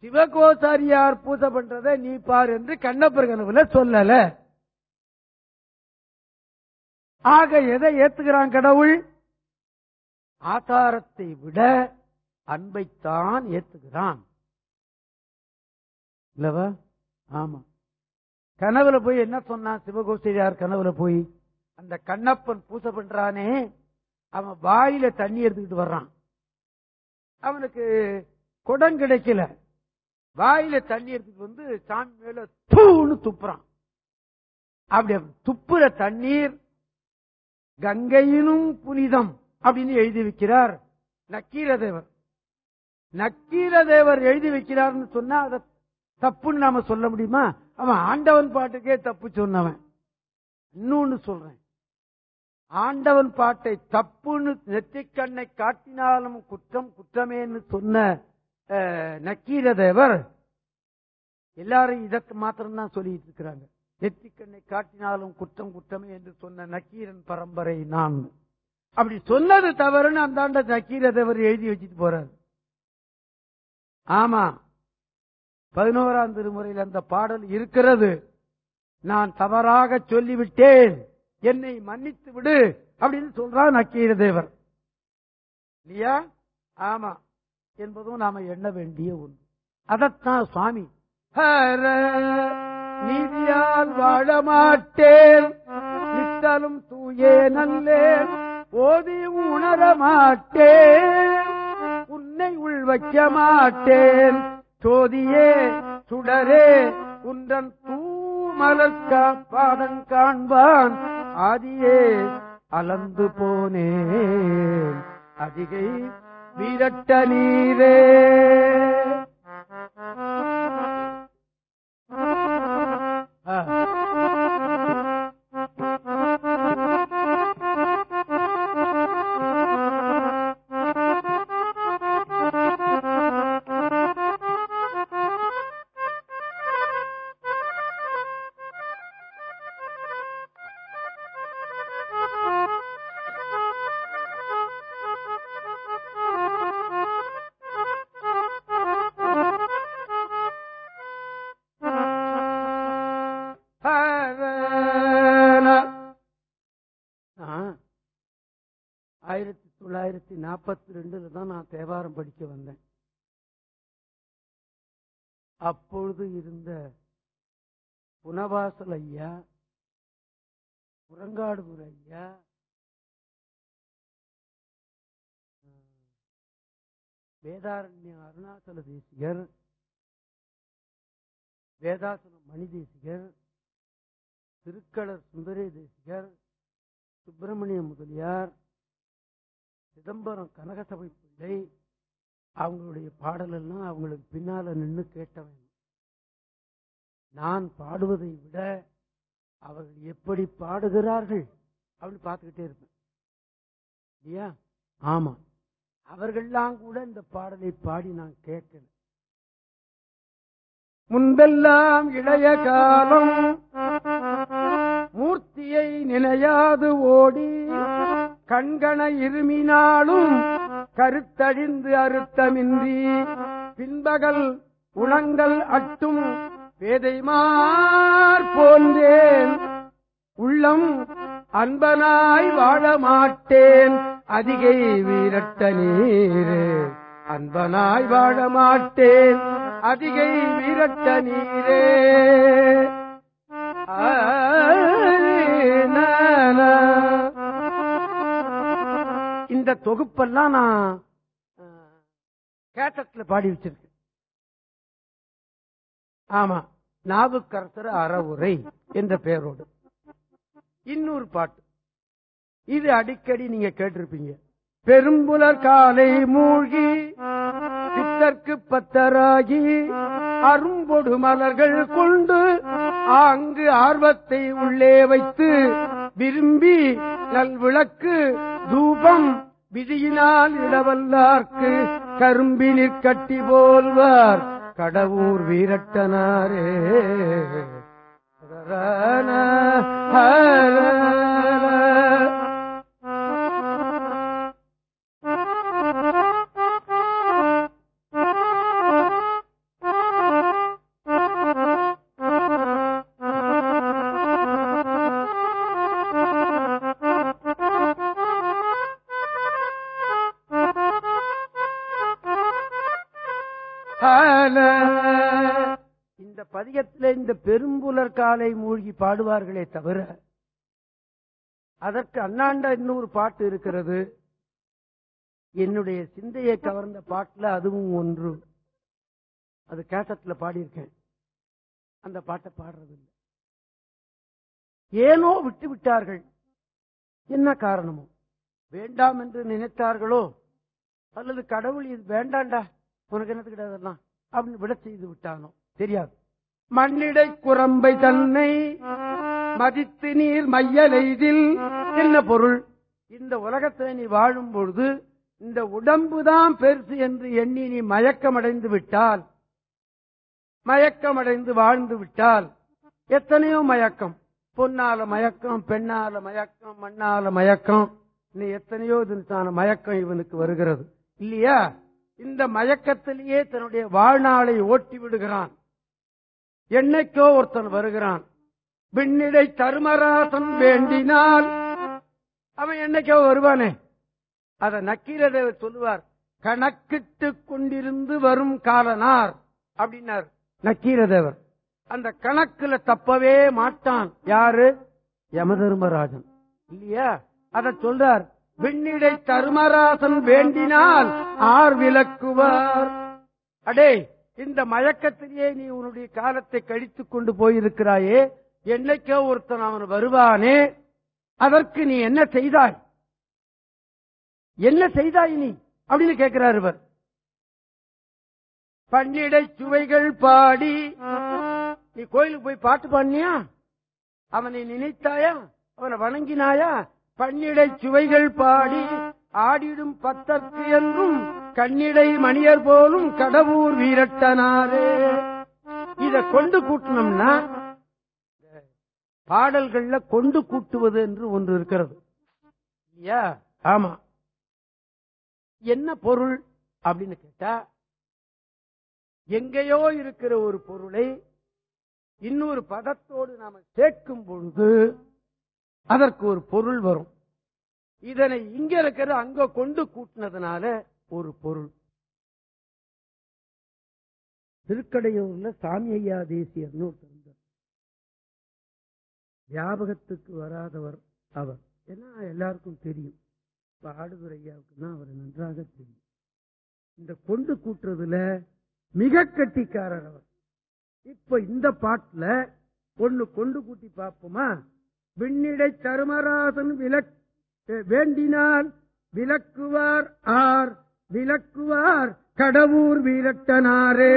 சிவகோசாரியார் பூசை பண்றத நீ பார் என்று கண்ணப்பர் கனவுல சொல்லல. ஆக எதை ஏத்துக்கிறான் கடவுள்? ஆதாரத்தை விட அன்பைத்தான் ஏத்துக்கிறான். இல்லவா? ஆமா. கனவுல போய் என்ன சொன்னான் சிவகோசரியார் கனவுல போய்? அந்த கண்ணப்பன் பூசை பண்றானே அவன் வாயில தண்ணி எடுத்துக்கிட்டு வர்றான். அவனுக்கு குடம் கிடைக்கல. வாயில தண்ணி எடுத்துட்டு வந்து சாமி மேல தூன்னு துப்புறான். அப்படி துப்புற தண்ணீர் கங்கையினும் புனிதம் அப்படின்னு எழுதி வைக்கிறார் நக்கீரதேவர். நக்கீரதேவர் எழுதி வைக்கிறார்னு சொன்னா அதை தப்புன்னு நாம சொல்ல முடியுமா? அவன் ஆண்டவன் பாட்டுக்கே தப்பு சொன்னவன். இன்னொன்னு சொல்றேன். ஆண்டவன் பாட்டை தப்புன்னு நெற்றிக்கண்ணை காட்டினாலும் குற்றம் குற்றமேன்னு சொன்ன நக்கீர நக்கீரதேவர் எல்லாரும் இதற்கு மாத்திரம்தான் சொல்லிட்டு இருக்கிறாங்க. நெற்றிக்கண்ணை காட்டினாலும் குற்றம் குற்றமே என்று சொன்ன நக்கீரன் பரம்பரை நான். அப்படி சொன்னது தவறுன்னு அந்தாண்ட நக்கீரதேவர் எழுதி வச்சுட்டு போறாரு. ஆமா பதினோராம் திருமுறையில் அந்த பாடல் இருக்கிறது. நான் தவறாக சொல்லிவிட்டேன். என்னை மன்னித்து விடு அப்படின்னு சொல்றான் நக்கீர தேவர். இல்லையா? ஆமா. என்பதும் நாம எண்ண வேண்டிய ஒன்று. அதத்தான் சுவாமி நீதியால் வாழ மாட்டேன் நித்தலும் தூயே நல்லே. போதி உணர மாட்டேன் உன்னை உள் வைக்க மாட்டேன் சோதியே சுடரே. உன்றன் தூமலர்க்கா பாதம் காண்பான். ஆதியே அலந்து போனேன். அதிகை விரட்ட நீரே. வாசல் ஐயா புறங்காடுபுர ஐயா வேதாரண்ய அருணாச்சல தேசிகர் வேதாசன மணி தேசிகர் திருக்களர் சுந்தரே தேசிகர் சுப்பிரமணிய முதலியார் சிதம்பரம் கனகசபை பிள்ளை அவங்களுடைய பாடலெல்லாம் அவங்களுக்கு பின்னால நின்று கேட்டவன். நான் பாடுவதை விட அவர்கள் எப்படி பாடுகிறார்கள் அப்படின்னு பார்த்துக்கிட்டே இருப்பேன். இல்லையா? ஆமா. அவர்கள்லாம் கூட இந்த பாடலை பாடி நான் கேட்கல. முன்பெல்லாம் இளைய காலம் மூர்த்தியை நினையாது ஓடி கண்கண இருமினாலும் கருத்தழிந்து அறுத்தமின்றி பின்பகல் உணங்கள் அட்டும் வேதைமார் போன்றேன். உள்ளம் அன்பனாய் வாழ மாட்டேன் அதிகை வீரட்ட நீரே அன்பனாய் வாழ மாட்டேன் அதிகை வீரட்ட நீரே. இந்த தொகுப்பெல்லாம் நான் கேட்டத்தில் பாடி வச்சிருக்கேன். ஆமா நாவுக்கரசர் அறவுரை என்ற பெயரோடு. இன்னொரு பாட்டு. இது அடிக்கடி நீங்க கேட்டிருப்பீங்க. பெரும்புலர் காலை மூழ்கி பித்தர்க்கு பத்தராகி அரும்பொடு மலர்கள் கொண்டு அங்கு ஆர்வத்தை உள்ளே வைத்து விரும்பி நல்விளக்கு தூபம் விதியினால் இடவல்லார்க்கு கரும்பினிற் கட்டி போல்வார். கடவுர் வீரட்டனாரே. இந்த பெரும்புலர் காலை மூழ்கி பாடுவார்களே தவிர அதற்கு அண்ணாண்ட இன்னொரு பாட்டு இருக்கிறது. என்னுடைய சிந்தையை கவர்ந்த பாட்டுல அதுவும் ஒன்று. அது கேசட்ல பாடியிருக்கேன். அந்த பாட்டை பாடுறது இல்லை ஏனோ விட்டு விட்டார்கள். என்ன காரணமோ? வேண்டாம் என்று நினைத்தார்களோ? அல்லது கடவுள் இது வேண்டாண்டா? உனக்கு என்னது அப்படின்னு விட செய்து விட்டானோ? தெரியாது. மண்ணிடை குரம்பை தன்னை மதித்து நீர் மையலைதில் என்ன பொருள்? இந்த உலகத்தில் நீ வாழும் பொழுது இந்த உடம்புதான் பெருசு என்று எண்ணி நீ மயக்கமடைந்து விட்டால் மயக்கமடைந்து வாழ்ந்து விட்டால் எத்தனையோ மயக்கம். பொன்னால மயக்கம் பெண்ணால மயக்கம் மண்ணால மயக்கம். நீ எத்தனையோ தினத்தான மயக்கம் இவனுக்கு வருகிறது. இல்லையா? இந்த மயக்கத்திலேயே தன்னுடைய வாழ்நாளை ஓட்டி விடுகிறான். என்னைக்கோ ஒருத்தன் வருகிறான். விண்ணிடை தருமராசன் வேண்டினால் அவன் என்னைக்கோ வருவானே. அத நக்கீரதை சொல்லுவார் கணக்கிட்டு கொண்டிருந்து வரும் காலனார் அப்படின்னார் நக்கீரதேவர். அந்த கணக்குல தப்பவே மாட்டான். யாரு? யமதர்மராஜன். இல்லையா? அத சொல்றார் விண்ணிடை தருமராசன் வேண்டினால் ஆர் விளக்குவார். அடே இந்த மயக்கத்திலேயே நீ உன்னுடைய காலத்தை கழித்துக் கொண்டு போயிருக்கிறாயே என்னைக்கோ ஒருத்தன் அவன் வருவானே அதற்கு நீ என்ன செய்தாய்? என்ன செய்தாய் நீ? அப்படின்னு கேட்கிறார் இவர். பன்னிடை சுவைகள் பாடி. நீ கோயிலுக்கு போய் பாட்டு பாடினியா? அவனை நினைத்தாயா? அவனை வணங்கினாயா? பன்னிடை சுவைகள் பாடி. ஆடிடும் பத்தற்கு என்றும் கண்ணிடை மணியர் போலும் கடவுர் வீரட்டனாரே. இத கொண்டு கூட்டணும்னா பாடல்கள்ல கொண்டு கூட்டுவது என்று ஒன்று இருக்கிறது. இல்லையா? ஆமா. என்ன பொருள் அப்படின்னு கேட்டா எங்கேயோ இருக்கிற ஒரு பொருளை இன்னொரு பதத்தோடு நாம சேர்க்கும் பொழுது அதற்கு ஒரு பொருள் வரும். இதனை இங்க இருக்கிற அங்க கொண்டு கூட்டினதுனால ஒரு பொருள். திருக்கடையூர்ல சாமி ஐயா தேசியர்னு ஒருத்தர் இருந்தார். ஞாபகத்துக்கு வராதவர் அவர். ஏன்னா எல்லாருக்கும் தெரியும். இப்ப ஆடுதுறை ஐயாவுக்கு தான் அவர் நன்றாக தெரியும். இந்த கொண்டு கூட்டுறதுல மிக கட்டிக்காரர் அவர். இப்ப இந்த பாட்டுல ஒண்ணு கொண்டு கூட்டி பார்ப்போமா? விண்ணிடை தருமராசன் விலக் வேண்டினால் விலக்குவார் ஆர் விளக்குவார் கடவுர் வீரட்டனாரே.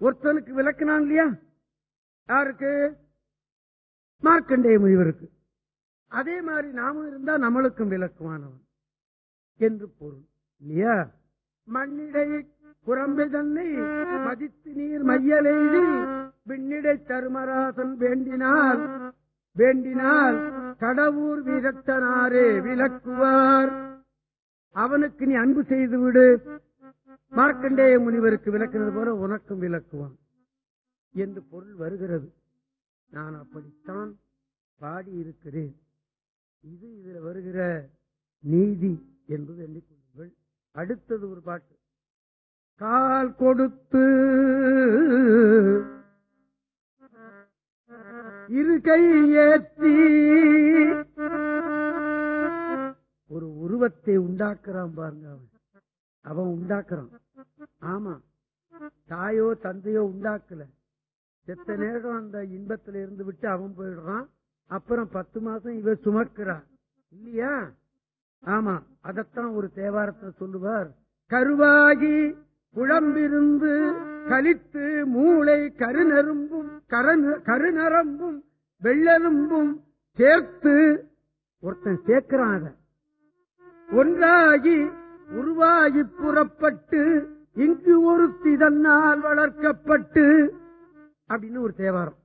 ஒருத்தனுக்கு விளக்குனான் இல்லையா? யாருக்கு? மார்க்கண்டேய முனிவருக்கு. அதே மாதிரி நாமும் இருந்தா நம்மளுக்கும் விளக்குவானவன். என்று பொருள். இல்லையா? மண்ணிடை குரம்பை தன்னை மதித்து நீர் மையலெய்தி விண்ணிடை தருமராசன் வேண்டினால் வேண்டினால் கடவுர் வீரத்தனாரே விளக்குவார். அவனுக்கு நீ அன்பு செய்து விடு. மார்க்கண்டேய முனிவருக்கு விளக்குறது போல உனக்கும் விளக்குவான். என்று பொருள் வருகிறது. நான் அப்படித்தான் பாடியிருக்கிறேன் இது இதுல வருகிற நீதி என்பது எண்ணிக்கொள்ளுங்கள் அடுத்தது ஒரு பாட்டு. கால் கொடுத்து இரு கை ஒரு உருவத்தை உண்டாக்குறான் பாருங்க அவன். அவன் உண்டாக்குறான். ஆமா. தாயோ தந்தையோ உண்டாக்கல. செத்த நேரம் அந்த இன்பத்துல இருந்து விட்டு அவன் போயிடுறான். அப்புறம் பத்து மாசம் இவ சுமக்கிறான் இல்லையா? ஆமா. அதத்தான் ஒரு தேவாரத்தில் சொல்லுவார். கருவாகி குழம்பிருந்து கழித்து மூளை கருநரும்பும் கருநரம்பும் வெள்ளெலும்பும் சேர்த்து ஒருத்தன் சேர்க்கிறான் அத. ஒன்றாகி உருவாகி புறப்பட்டு இங்கு ஒருத்தி தன்னால் வளர்க்கப்பட்டு அப்படின்னு ஒரு தேவாரம்.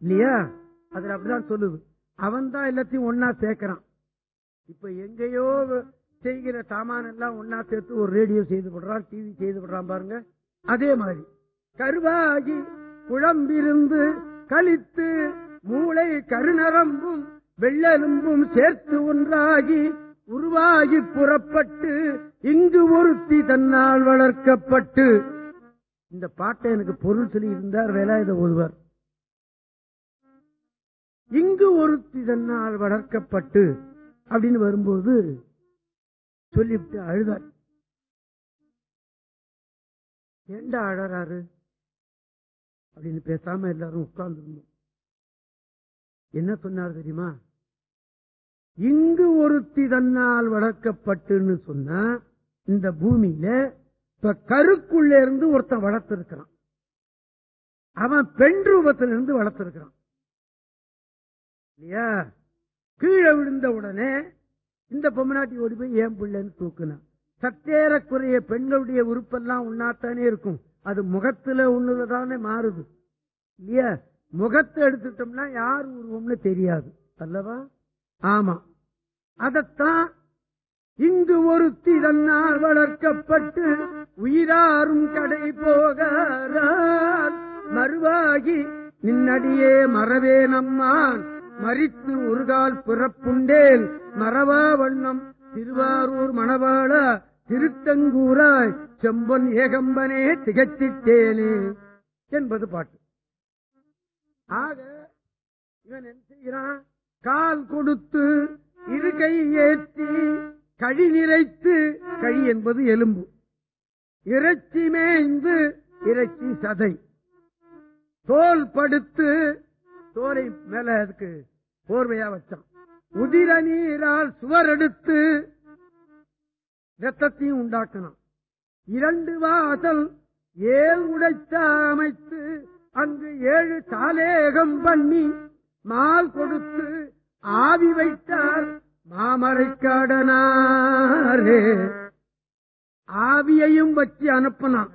இல்லையா? அதுல அப்படிதான் சொல்லுது. அவன் தான் எல்லாத்தையும் ஒன்னா சேர்க்கிறான். இப்ப எங்கேயோ செய்கிற சாமான எல்லாம் ஒன்னா சேர்த்து ஒரு ரேடியோ செய்து விடுறான் டிவி செய்து விடுறான் பாருங்க. அதே மாதிரி கருவாகி குழம்பிருந்து கழித்து மூளை கருநரம்பும் வெள்ளெலும்பும் சேர்த்து ஒன்றாகி உருவாகி புறப்பட்டு இங்கு ஒருத்தி தன்னால் வளர்க்கப்பட்டு. இந்த பாட்டை எனக்கு பொருள் சொல்லி இருந்தார் வேலாயுத ஒருவர் இங்கு ஒருத்தி தன்னால் வளர்க்கப்பட்டு அப்படின்னு வரும்போது சொல்லிவிட்டு அழுதார். ஏண்டா அழறாரு? அப்படின்னு பேசாம எல்லாரும் உட்கார்ந்து என்ன சொன்னார் தெரியுமா? இங்கு ஒருத்தி தன்னால் வளர்க்கப்பட்டுன்னு சொன்னா இந்த பூமியில இப்ப கருக்குள்ள இருந்து ஒருத்தன் வளர்த்திருக்கிறான். அவன் பெண் ரூபத்திலிருந்து இருந்து வளர்த்திருக்கிறான். இல்லையா? கீழே விழுந்த உடனே இந்த பொம்மநாட்டி ஓடி போய் ஏன் பிள்ளைன்னு தூக்குனான் சத்தேரக்குறைய பெண்களுடைய உறுப்பெல்லாம் உண்ணாத்தானே இருக்கும். அது முகத்துல ஒண்ணுதானே மாறுது. இல்லையா? முகத்தை எடுத்துட்டோம்னா யார் உருவம்னு தெரியாது. அல்லவா? ஆமா. அதத்தான் இங்கு ஒரு தன்னால் வளர்க்கப்பட்டு உயிராரும் கடை போகிறார். மறுவாகி நின்னடியே மறவே நம்மான். மறித்து ஒருகால் பிறப்புண்டேல் மறவா வண்ணம். திருவாரூர் மணவாள திருத்தங்கூராய் செம்பொன் ஏகம்பனே திகச்சிட்டேனே என்பது பாட்டு. ஆக இவன் என்ன செய்கிறான்? கால் கொடுத்து இரு கை ஏற்றி கழி நிறைத்து கழி என்பது எலும்பு. இறைச்சி மேய்ந்து இறைச்சி சதை. தோல் படுத்து தோலை மேல அதுக்கு போர்வையா வச்சான். உதிர நீரால் சுவர் எடுத்து ரத்தத்தையும் உண்டாக்கணும் இரண்டு வாசல் ஏல் உடைத்த அமைத்து அங்கு ஏழு சாலேகம் பண்ணி மால் கொடுத்து ஆவி வைத்தார் மாமரைக்காடனாரே ஆவியையும் வச்சு அனுப்பினான்.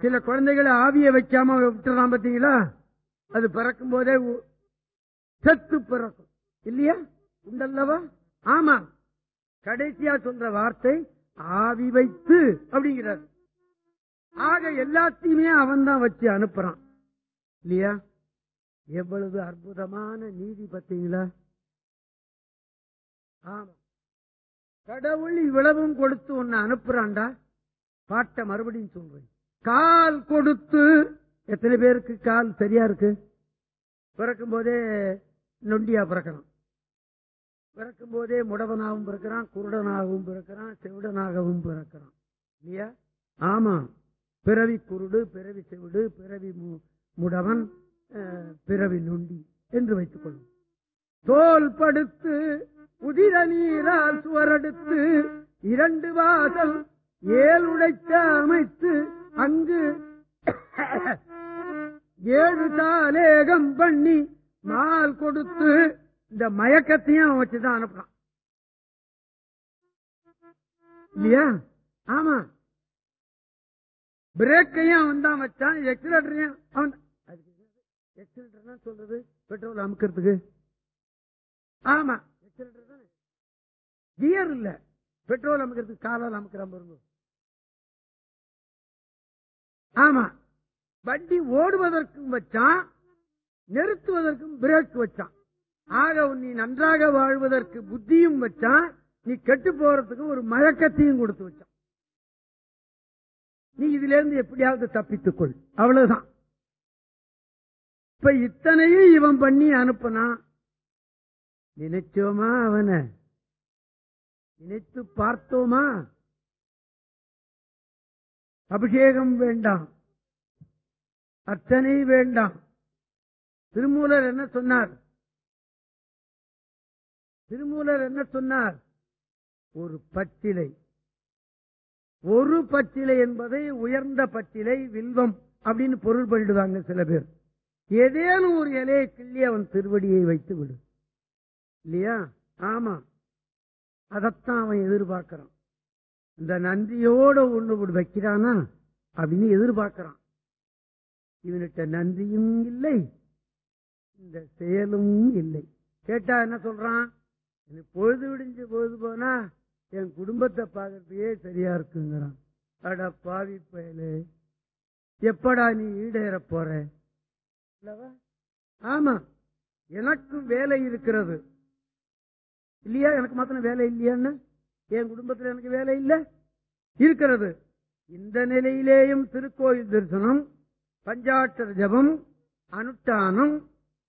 சில குழந்தைகளை ஆவியை வைக்காம விட்டுறான் பாத்தீங்களா அது பிறக்கும் போதே செத்து பிறக்கும். இல்லையா? உண்டல்லவா? ஆமா கடைசியா சொல்ற வார்த்தை ஆவி வைத்து அப்படிங்கிறார். ஆக எல்லாத்தையுமே அவன் தான் வச்சு அனுப்புறான். இல்லையா? எவ்வளவு அற்புதமான நீதி பார்த்தீங்களா? ஆமா. கடவுள் இவ்வளவும் கொடுத்து உன்னை அனுப்புறான்டா. பாட்டை மறுபடியும் சொல்றேன். கால் கொடுத்து எத்தனை பேருக்கு கால் சரியா இருக்கு? பிறக்கும் போதே நொண்டியா பிறக்கணும். பிறக்கும் போதே முடவனாகவும் பிறக்கிறான் குருடனாகவும் பிறக்கிறான் செவிடனாகவும் பிறக்கிறான். இல்லையா? ஆமா. பிறவி குருடு பிறவி செவிடு பிறவி மு- முடவன் பிறவி நொண்டி என்று வைத்துக் கொள்ளும் தோல் படுத்து உதிர நீரால் சுவரடுத்து இரண்டு வாசல் ஏழுடைத்த அமைத்து அங்கு ஏழு தாலேகம் பண்ணி மால் கொடுத்து இந்த மயக்கத்தையும் அவன் வச்சுதான் அனுப்புறான். இல்லையா? ஆமா. பிரேக்கையும் அவன் தான் வச்சான் எக்ஸிலேட்டரையும் அவன் தான் சொல்றது? பெட்ரோல் அமுக்கிறதுக்கு. ஆமா. எக்ஸிலேட்டர் தானே. கியர் இல்ல. பெட்ரோல் அமுக்கிறதுக்கு காலால் அமுக்கிறான் பாருங்க. ஆமா. வண்டி ஓடுவதற்கும் வச்சான் நிறுத்துவதற்கும் பிரேக் வச்சான். ஆக நீ நன்றாக வாழ்வதற்கு புத்தியும் வச்சான் நீ கெட்டு போறதுக்கு ஒரு மயக்கத்தையும் கொடுத்து வச்சான். நீ இதுல இருந்து எப்படியாவது தப்பித்துக் கொள். அவ்வளவுதான். இப்ப இத்தனையும் இவன் பண்ணி அனுப்பினா நினைச்சோமா அவனை? நினைத்து பார்த்தோமா? அபிஷேகம் வேண்டாம். அர்ச்சனை வேண்டாம். திருமூலர் என்ன சொன்னார்? திருமூலர் என்ன சொன்னார்? ஒரு பச்சிலை ஒரு பச்சிலை என்பதை உயர்ந்த பச்சிலை வில்வம் அப்படின்னு பொருள் பண்ணிடுவாங்க சில பேர். ஏதேனும் ஒரு இலையை கிள்ளி அவன் திருவடியை வைத்து விடு. இல்லையா? ஆமா. அதத்தான் அவன் எதிர்பார்க்கிறான். இந்த நன்றியோட ஒண்ணு வைக்கிறானா அப்படின்னு எதிர்பார்க்கிறான். இவன்கிட்ட நன்றியும் இல்லை இந்த செயலும் இல்லை. கேட்டா என்ன சொல்றான்? எனக்கு பொழுது விடிஞ்சு பொழுது போனா என் குடும்பத்தை பார்க்கறதுக்கே சரியா இருக்குங்கிறான். அட பாவி பயலு. எப்படா நீ ஈடேற போற? இல்லவா? ஆமா. எனக்கும் வேலை இருக்கிறது. இல்லையா? எனக்கு மாத்திரம் வேலை இல்லையான்னு? என் குடும்பத்தில் எனக்கு வேலை இல்லை. இருக்கிறது. இந்த நிலையிலேயும் திருக்கோயில் தரிசனம் பஞ்சாட்டர் ஜபம் அனுஷ்டானம்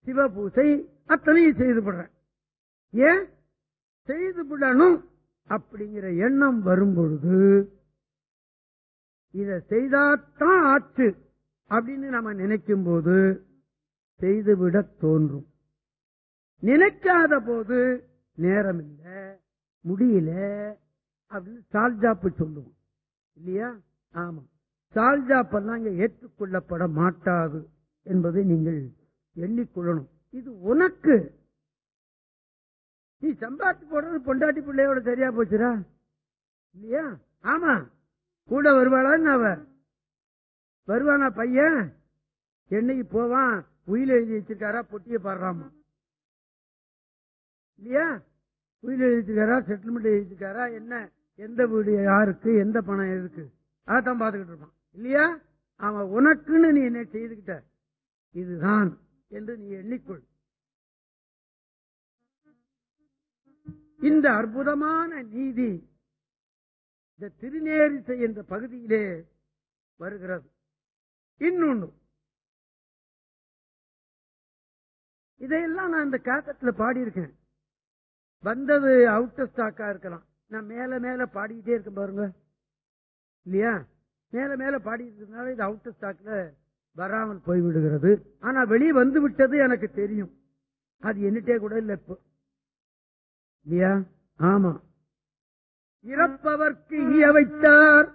சிவபூசை அத்தனையும் செய்து விடுறேன் ஏன்? செய்து விடணும் அப்படிங்கிற எண்ணம் வரும்பொழுது இதை செய்தாத்தான் ஆச்சு அப்படின்னு நம்ம நினைக்கும் போது செய்துவிட தோன்றும். நினைக்காத போது நேரம் இல்லை முடியல அப்படின்னு சால்ஜாப்பு சொல்லுவோம். இல்லையா? ஆமா. சால்ஜாப்பெல்லாம் இங்க ஏற்றுக்கொள்ளப்பட மாட்டாது என்பதை நீங்கள் எண்ணிக்கொள்ளணும். இது உனக்கு நீ சம்பாத்து போடுறது பொண்டாட்டி பிள்ளையோட சரியா போச்சுடா? இல்லையா? ஆமா. கூட வருவாளா அவ. வருவானா பையன்? என்னைக்கு போவான்? உயிர் எழுதி வச்சிருக்காரா? பொட்டிய பாடுறாமா? இல்லையா? உயிர் எழுதி வச்சிருக்காரா? செட்டில்மெண்ட் எழுதி வச்சிருக்காரா? என்ன? எந்த வீடு யாருக்கு? எந்த பணம் எதுக்கு? அதான் பார்த்துக்கிட்டு இருப்பான். இல்லையா? அவன் உனக்குன்னு நீ என்ன செய்துகிட்ட இதுதான் என்று நீ எண்ணிக்கொள். இந்த அற்புதமான நீதி இந்த திருநேரிசை என்ற பகுதியிலே வருகிறது. இன்னொன்று இதையெல்லாம் நான் இந்த காக்கத்துல பாடியிருக்கேன். வந்தது அவுட் ஸ்டாக்கா இருக்கலாம். நான் மேல மேல பாடிக்கிட்டே இருக்கேன் பாருங்க. இல்லையா? மேல மேல பாடிட்டு இருக்கனால இது அவுட் ஸ்டாக்ல வராமல் போய்விடுகிறது. ஆனா வெளியே வந்து விட்டது எனக்கு தெரியும். அது என்னட்டே கூட இல்லை இப்போ. இல்லையா? ஆமா. இறப்பவர்க்கு ஈய வைத்தார்.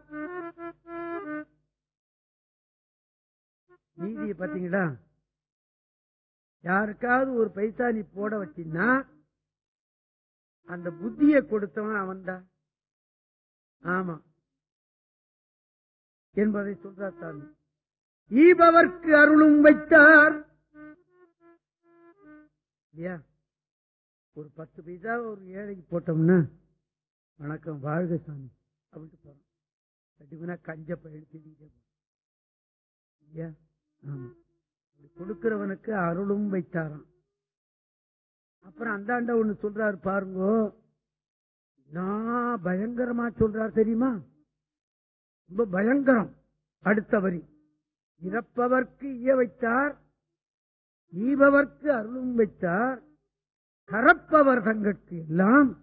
நீதியை பாத்தீங்களா யாருக்காவது ஒரு பைசா நீ போட வச்சின்னா அந்த புத்தியை கொடுத்தவன் அவன்தான். ஆமா. என்பதை சொல்றார் சாமி. ஈபவர்க்கு அருளும் வைத்தார். இல்லையா? ஒரு பத்து பைசா ஒரு ஏழைக்கு போட்டோம்னா வணக்கம் வாழ்க சாமி அப்படின்ட்டு போறோம். கண்டிப்பா கஞ்ச பயிர் திட்டிக்கிட்டே இல்லையா ஆமா. கொடுக்கிறவனுக்கு அருளும் வைத்தாராம். அப்புறம் அந்தாண்ட ஒண்ணு சொல்றாரு பாருங்க. நான் பயங்கரமா சொல்றார் தெரியுமா? ரொம்ப பயங்கரம். அடுத்த வரி. இறப்பவர்க்கு ஈய வைத்தார் ஈபவர்க்கு அருளும் வைத்தார் கரப்பவர் தங்கட்கு எல்லாம்.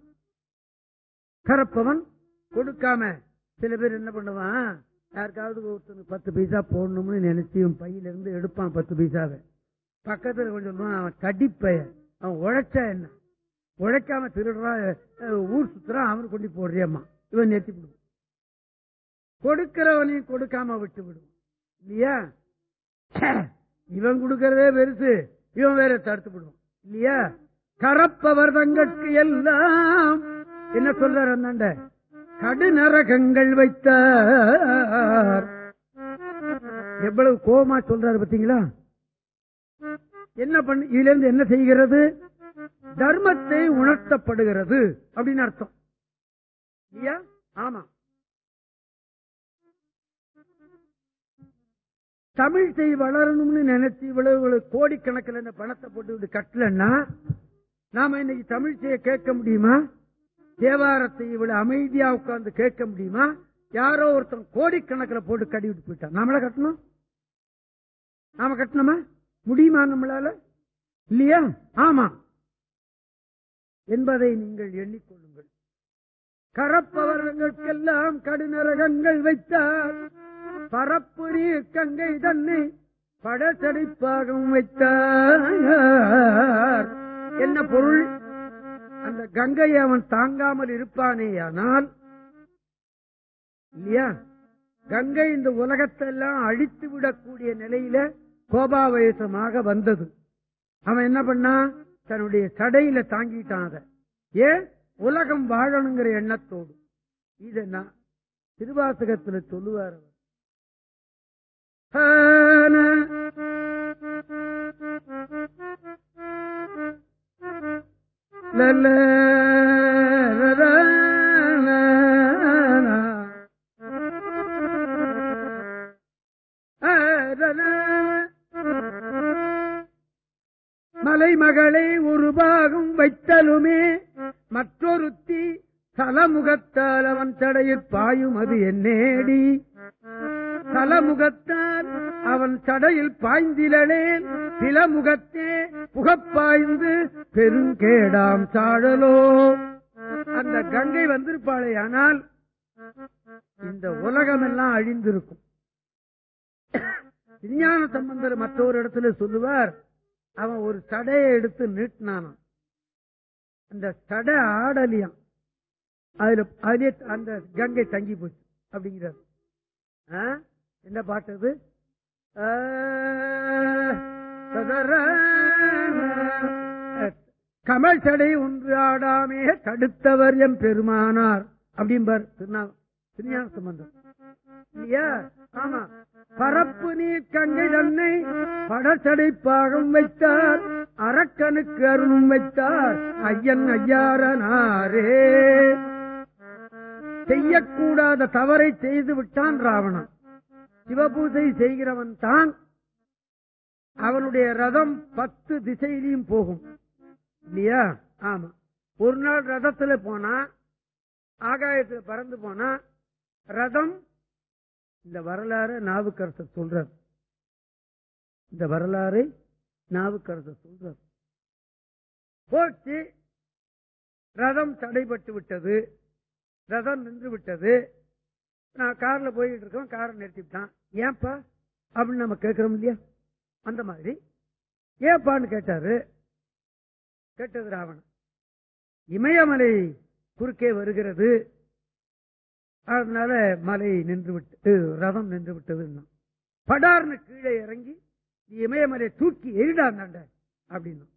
கரப்பவன் கொடுக்காம சில பேர் என்ன பண்ணுவான்? யாருக்காவது ஒருத்தனுக்கு பத்து பைசா போடணும்னு நினைச்சு இவன் பையில இருந்து எடுப்பான் பத்து பைசாவை. பக்கத்துல கொஞ்சம் அவன் கடிப்பைய. அவன் உழைச்சா என்ன? உழைக்காம திருடுறான் ஊர் சுத்துறான் அவனு கொண்டு போடுறியம்மா. இவன் நிறுத்தி விடுவான். கொடுக்கிறவனையும் கொடுக்காம விட்டு விடுவான். இல்லையா? இவன் கொடுக்கறதே பெருசு இவன் வேற தடுத்து விடுவான். இல்லையா? கரப்பவர் தங்கட்கு எல்லாம். என்ன சொல்றார் அந்தாண்ட கடுநரகங்கள் வைத்த எவ்வளவு கோமா சொல்றாரு பாத்தீங்களா என்ன பண்ண இதுல இருந்து என்ன செய்கிறது? தர்மத்தை உணர்த்தப்படுகிறது அப்படின்னு அர்த்தம். இல்லையா? ஆமா. தமிழ் செய் வளரணும்னு நினைச்சு இவ்வளவு கோடிக்கணக்கில் இந்த பணத்தை போட்டு கட்டலன்னா நாம இன்னைக்கு தமிழ்ச்சியை கேட்க முடியுமா? தேவாரத்தை இவ்வளவு அமைதியா உட்கார்ந்து கேட்க முடியுமா? யாரோ ஒருத்தன் கோடிக்கணக்கில் போட்டு கடி விட்டு போயிட்டான். நாமள கட்டணும்? நாம கட்டணுமா? முடியுமா நம்மளால? இல்லையா? ஆமா. என்பதை நீங்கள் எண்ணிக்கொள்ளுங்கள். கரப்பவர்களுக்கெல்லாம் கடுநரகங்கள் வைத்தார். பரப்பு கங்கை தன்னை படத்தடிப்பாகவும் வைத்தார். என்ன பொருள்? அந்த கங்கையை அவன் தாங்காமல் இருப்பானேயானால் இல்லையா? கங்கை இந்த உலகத்தெல்லாம் அழித்து விடக்கூடிய நிலையில கோபாவேசமாக வந்தது. அவன் என்ன பண்ணா? தன்னுடைய சடையில தாங்கிட்டான் அதை. ஏன்? உலகம் வாழணுங்கிற எண்ணத்தோடு. இது நான் திருவாசகத்துல சொல்லுவார் மலைமகளை ஒரு பாகம் வைத்தலுமே மற்றொருத்தி தலமுகத்தால் அவன் தடையில் பாயும் அது என்னேடி தலமுகத்தால் அவன் சடையில் சில பிலமுகத்தே புகப்பாய்ந்து பெருங்கேடாம் சாழலோ. அந்த கங்கை வந்திருப்பாளே ஆனால் இந்த உலகம் எல்லாம் அழிந்திருக்கும். விஞ்ஞான சம்பந்தர் மற்றொரு இடத்துல சொல்லுவார் அவன் ஒரு சடையை எடுத்து நீட்டினானாம். அந்த சடை ஆடலியான் அதுல அதுலயே அந்த கங்கை தங்கி போச்சு அப்படிங்கிறார். என்ன பாட்டு அது? கமல் சடை ஒன்று ஆடாமே தடுத்தவர் எம் பெருமானார். அப்படிம்பார் திருநாள் சம்பந்தம் இல்லையா? ஆமா. பரப்பு நீர் கங்கை தன்னை படச்சடை பாகம் வைத்தார். அரக்கனுக்கு அருளும் வைத்தார். ஐயன் ஐயாரனாரே. செய்யக்கூடாத தவறை செய்து விட்டான் ராவணன். சிவபூசை செய்கிறவன் தான் அவனுடைய ரதம் பத்து திசையிலையும் போகும். இல்லையா? ஆமா. ஒரு நாள் ரதத்துல போனா ஆகாயத்துல பறந்து போனா ரதம் இந்த வரலாறு நாவுக்கரசர் சொல்றார். இந்த வரலாறை நாவுக்கரசர் சொல்றார். போச்சு ரதம் தடைபட்டு விட்டது ரதம் நின்று விட்டது. நான் கார்ல போயிட்டு இருக்கோம் காரை நிறுத்திவிட்டான். ஏன்பா? அப்படின்னு நம்ம கேட்கிறோம் இல்லையா? அந்த மாதிரி. ஏப்பான்னு கேட்டாரு. கேட்டது ராவணன். இமயமலை குறுக்கே வருகிறது. அதனால மலை நின்று விட்டு ரதம் நின்று விட்டது படார்னு கீழே இறங்கி இமயமலை தூக்கி எரிடாந்தாண்ட அப்படின்னா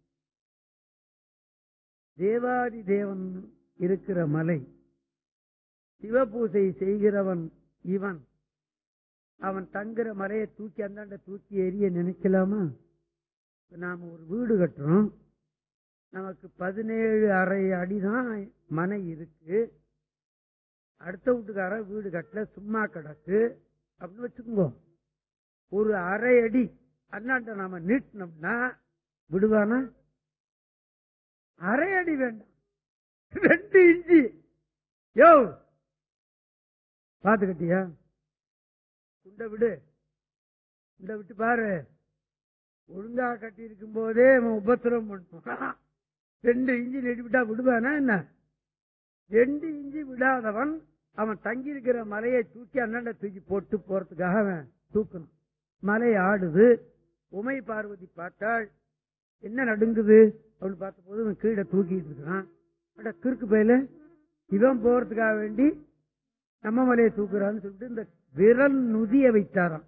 தேவாதி தேவன் இருக்கிற மலை சிவபூசை செய்கிறவன் இவன். அவன் தங்குற மலையை தூக்கி அந்தாண்ட தூக்கி எரிய நினைக்கலாமா? இப்ப நாம ஒரு வீடு கட்டுறோம். நமக்கு பதினேழு அரை அடிதான் மனை இருக்கு. அடுத்த வீட்டுக்கார வீடு கட்டல சும்மா கிடக்கு. அப்படின்னு வச்சுக்கோங்க. ஒரு அரை அடி அண்ணாண்ட நாம நீட்டினோம்னா விடுவானா? அரை அடி வேண்டாம். ரெண்டு இஞ்சி. யோ பாத்துக்கிட்டியா குண்டை விடு. துண்டை விட்டு பாரு. ஒழுங்கா கட்டி இருக்கும் போதே அவன் உபத்திரம் பண்ணுவான் ரெண்டு இஞ்சி நெடிவிட்டா விடுவானா என்ன? ரெண்டு இஞ்சி விடாதவன் அவன் தங்கி இருக்கிற மலையை தூக்கி அண்ணண்ட தூக்கி போட்டு போறதுக்காக அவன் தூக்கணும். மலை ஆடுது. உமை பார்வதி பார்த்தாள். என்ன நடுங்குது? அப்படின்னு பார்த்த போது அவன் கீழே தூக்கிட்டு இருக்கான். அட கிறுக்கு பயில. இவன் போறதுக்காக வேண்டி நம்ம மலையை தூக்குறான்னு சொல்லிட்டு இந்த விரல் நுதிய வைத்தாராம்.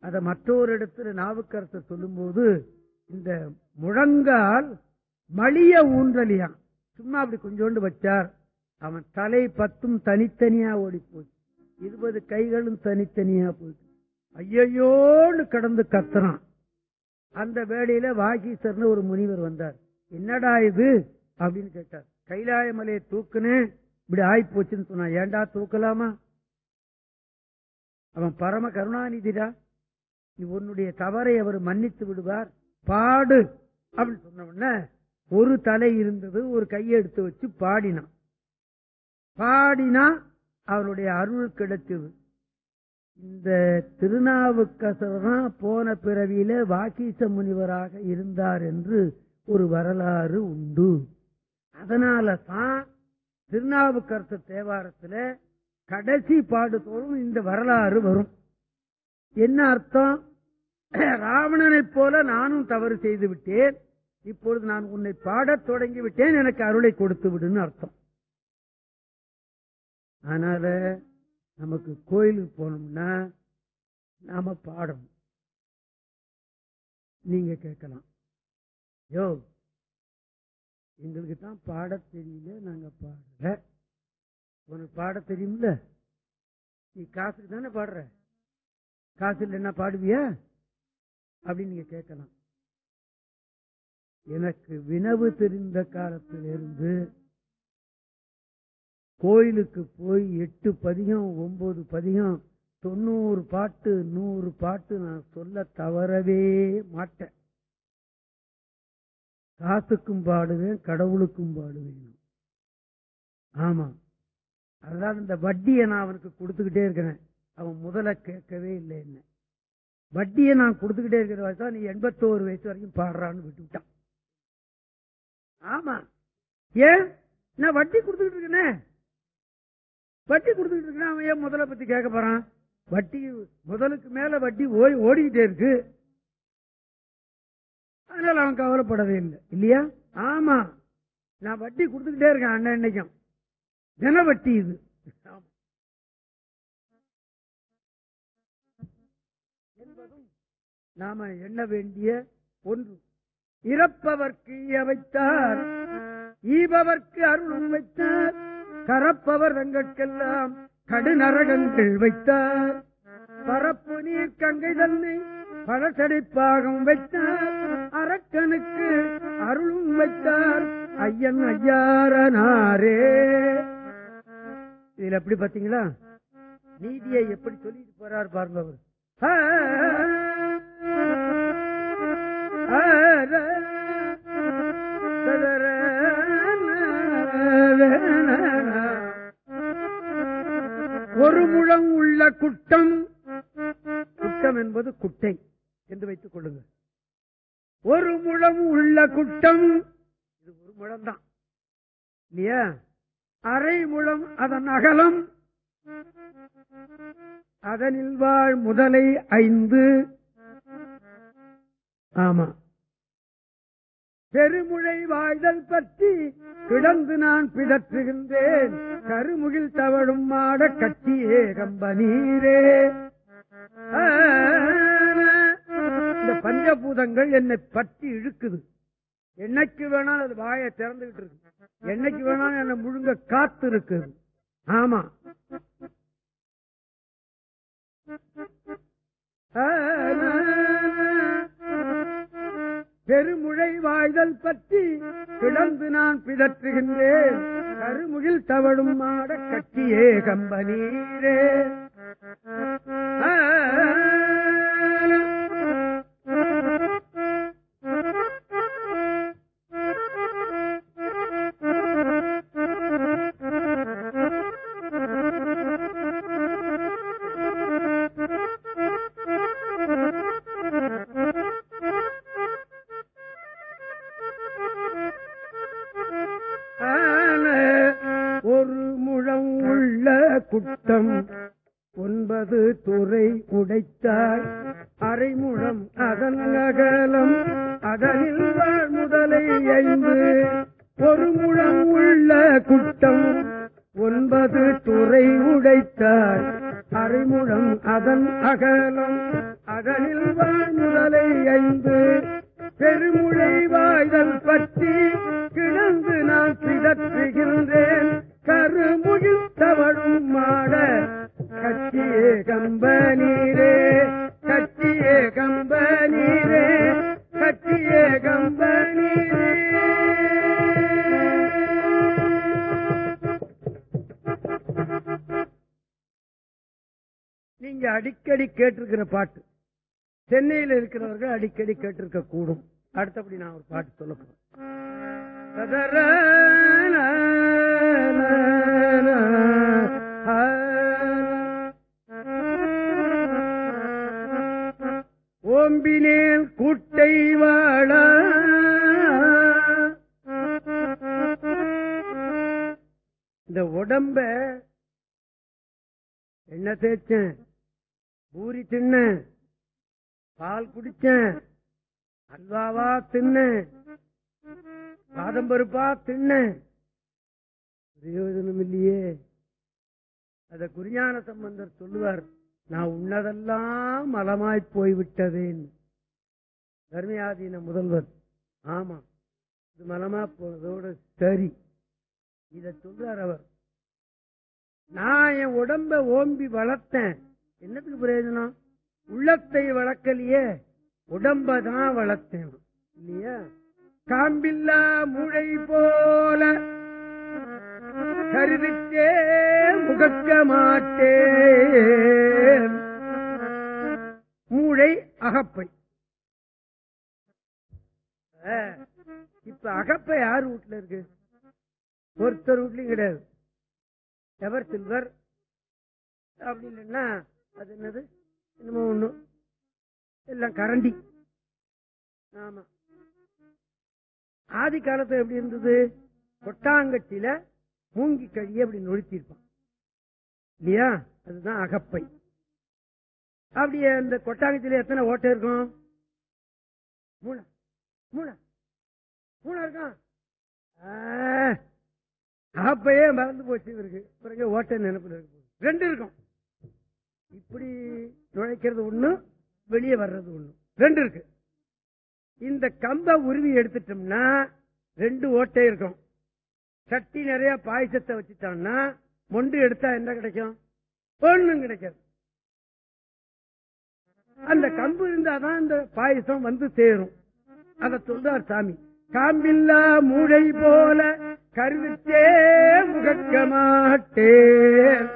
அதை மற்றொரு இடத்துல நாவுக்கரசர் சொல்லும்போது இந்த முழங்கால் மளிய ஊன்றலியான் சும்மா அப்படி கொஞ்சோண்டு வச்சார். அவன் தலை பத்தும் தனித்தனியா ஓடி போச்சு இருபது கைகளும் தனித்தனியா போச்சு. ஐயோன்னு கடந்து கத்துறான். அந்த வேளையில வாகீசர்னு ஒரு முனிவர் வந்தார். என்னடா இது? அப்படின்னு கேட்டார். கைலாய மலையை தூக்குனேன். இப்படி ஆயிப்போச்சுன்னு போச்சுன்னு சொன்னான் ஏன்டா தூக்கலாமா? அவன் பரம கருணாநிதிடா. நீ உன்னுடைய தவறை அவர் மன்னித்து விடுவார். பாடு. அப்படின்னு சொன்ன உடனே ஒரு தலை இருந்தது ஒரு கையை எடுத்து வச்சு பாடினான். பாடினா அவருடைய அருள் கிடைச்சது இந்த திருநாவுக்கரசர் தான் போன பிறவியில வாக்கீச முனிவராக இருந்தார் என்று ஒரு வரலாறு உண்டு. அதனால தான் திருநாவுக்கரசு தேவாரத்தில் கடைசி பாடுதோறும் இந்த வரலாறு வரும். என்ன அர்த்தம்? ராவணனைப் போல நானும் தவறு செய்து விட்டேன். இப்பொழுது நான் உன்னை பாடத் தொடங்கி விட்டேன். எனக்கு அருளை கொடுத்து விடுன்னு அர்த்தம். அதனால நமக்கு கோயிலுக்கு போனோம்னா நாம பாடணும். நீங்க கேட்கலாம். யோ எங்களுக்கு தான் பாட தெரியல நாங்க பாடல. உனக்கு பாட தெரியும்ல? நீ காசுக்கு தானே பாடுற? காசு இல்லைன்னா பாடுவியா? அப்படின்னு நீங்க கேட்கலாம். எனக்கு வினவு தெரிந்த காலத்திலிருந்து கோயிலுக்கு போய் எட்டு பதிகம் ஒன்பது பதிகம் தொண்ணூறு பாட்டு நூறு பாட்டு நான் சொல்ல தவறவே மாட்டேன். காசுக்கும் பாடுவேன் கடவுளுக்கும் பாடுவேன். ஆமா. அதனால இந்த வட்டியை நான் அவனுக்கு கொடுத்துக்கிட்டே இருக்கிறேன். அவன் முதல்ல கேட்கவே இல்லை என்ன. வட்டியை நான் கொடுத்துக்கிட்டே இருக்கிற வயசா நீ எண்பத்தோரு வயசு வரைக்கும் பாடுறான்னு விட்டுவிட்டான் ஆமா. ஏன்? நான் வட்டி கொடுத்துக்கிட்டு இருக்கேனே. வட்டி கொடுத்துக்கிட்டு இருக்கேன்? அவன் ஏன் முதல பத்தி கேட்க போறான்? வட்டி முதலுக்கு மேல வட்டி ஓய் ஓடிக்கிட்டே இருக்கு. அதனால அவன் கவலைப்படவே இல்லை. இல்லையா? ஆமா. நான் வட்டி கொடுத்துக்கிட்டே இருக்கேன் அண்ணன் இன்னைக்கும். தின வட்டி இது நாம எண்ண வேண்டிய ஒன்று. இறப்பவர்க்கு வைத்தார். ஈபவர்க்கு அருளும் வைத்தார். கரப்பவர் தங்கட்கெல்லாம் கடுநரகங்கள் வைத்தார். பரப்பு நீர் கங்கை தன்னை பழசடைப்பாகம் வைத்தார் அரக்கனுக்கு அருளும் வைத்தார் ஐயன் ஐயாரனாரே. இதுல எப்படி பாத்தீங்களா நீதியை எப்படி சொல்லிட்டு போறார் பாருங்க அவர். ஒரு முழம் உள்ள குட்டம் குட்டம் என்பது குட்டை. என்று வைத்துக் கொள்ளுங்க ஒரு முழம் உள்ள குட்டம் இது ஒரு முழம் தான். இல்லையா? அரை முழம் அதன் அகலம் அதனில் வாழ் முதலை ஐந்து. ஆமா. பெருமுழை வாழ்தல் பற்றி கிடந்து நான் பிதற்றுகின்றேன். கருமுகில் தவழும் மாட கட்டியே கம்ப நீரே இந்த பஞ்சபூதங்கள் என்னை பற்றி இழுக்குது. என்னைக்கு வேணாலும் அது வாயை திறந்துகிட்டு இருக்கு. என்னைக்கு வேணாலும் என்னை முழுங்க காத்து இருக்குது. ஆமா. பெருமுழை வாய்தல் பற்றி கிடந்து நான் பிதற்றுகின்றேன் கருமுகில் தவழும் மாட கட்டியே கம்பனீரே. பாட்டு. சென்னையில் இருக்கிறவர்கள் அடிக்கடி கேட்டிருக்க கூடும். அடுத்தபடி நான் ஒரு பாட்டு சொல்ல போறேன். ஓம்பினேல் கூட்டை வாழ. இந்த உடம்ப என்ன தேய்ச்சேன்? தின்ன. பால் குடிச்சேன். அல்வாவா தின்ன. பாதம் பருப்பா தின்னேன் பிரயோஜனம் இல்லையே. அத குருஞான சம்பந்தர் சொல்லுவார் நான் உன்னதெல்லாம் மலமாய் போய்விட்டதேன். தர்மியாதீன முதல்வர் ஆமா இது மலமா போனதோட சரி. இத சொல்றார் அவர் நான் என் உடம்ப ஓம்பி வளர்த்தேன். என்னத்துக்கு பிரயோஜனம்? உள்ளத்தை வளர்க்கலையே உடம்பதான் வளர்த்தேன். இல்லையா? காம்பில்லா முழை போல கருவித்தே முகக்க மாட்டேன். மூளை அகப்பை. அஹ், இப்ப அகப்பை யார் வீட்டுல இருக்கு? ஒருத்தர் வீட்லயும் கிடையாது. எவர் சில்வர் அப்படின்னு அது என்னது? என்னமோ ஒண்ணு. எல்லாம் கரண்டி. ஆமா. ஆதி காலத்துல எப்படி இருந்தது? கொட்டாங்கட்டில மூங்கி கழிய அப்படி நொழுத்திருப்பான் இல்லையா? அதுதான் அகப்பை. அப்படியே அந்த கொட்டாங்கத்தில எத்தனை ஓட்டை இருக்கும்? மூணு மூணு மூணு இருக்கும். அகப்பையே மறந்து போச்சு இவருக்கு. பிறகு ஓட்டை நினைப்பு இருக்கு. ரெண்டு இருக்கும். இப்படி நுழைக்கிறது ஒண்ணு வெளியே வர்றது ஒண்ணு. ரெண்டு இருக்கு. இந்த கம்ப உருவி எடுத்துட்டோம்னா ரெண்டு ஓட்டை இருக்கும். சட்டி நிறைய பாயசத்தை வச்சுட்டோம்னா மொண்டு எடுத்தா என்ன கிடைக்கும்? ஒண்ணும் கிடைக்காது. அந்த கம்பு இருந்தாதான் இந்த பாயசம் வந்து சேரும். அதை சொல்றார் சாமி. காம்பில்லா மூளை போல கருவித்தே முகக்க மாட்டேன்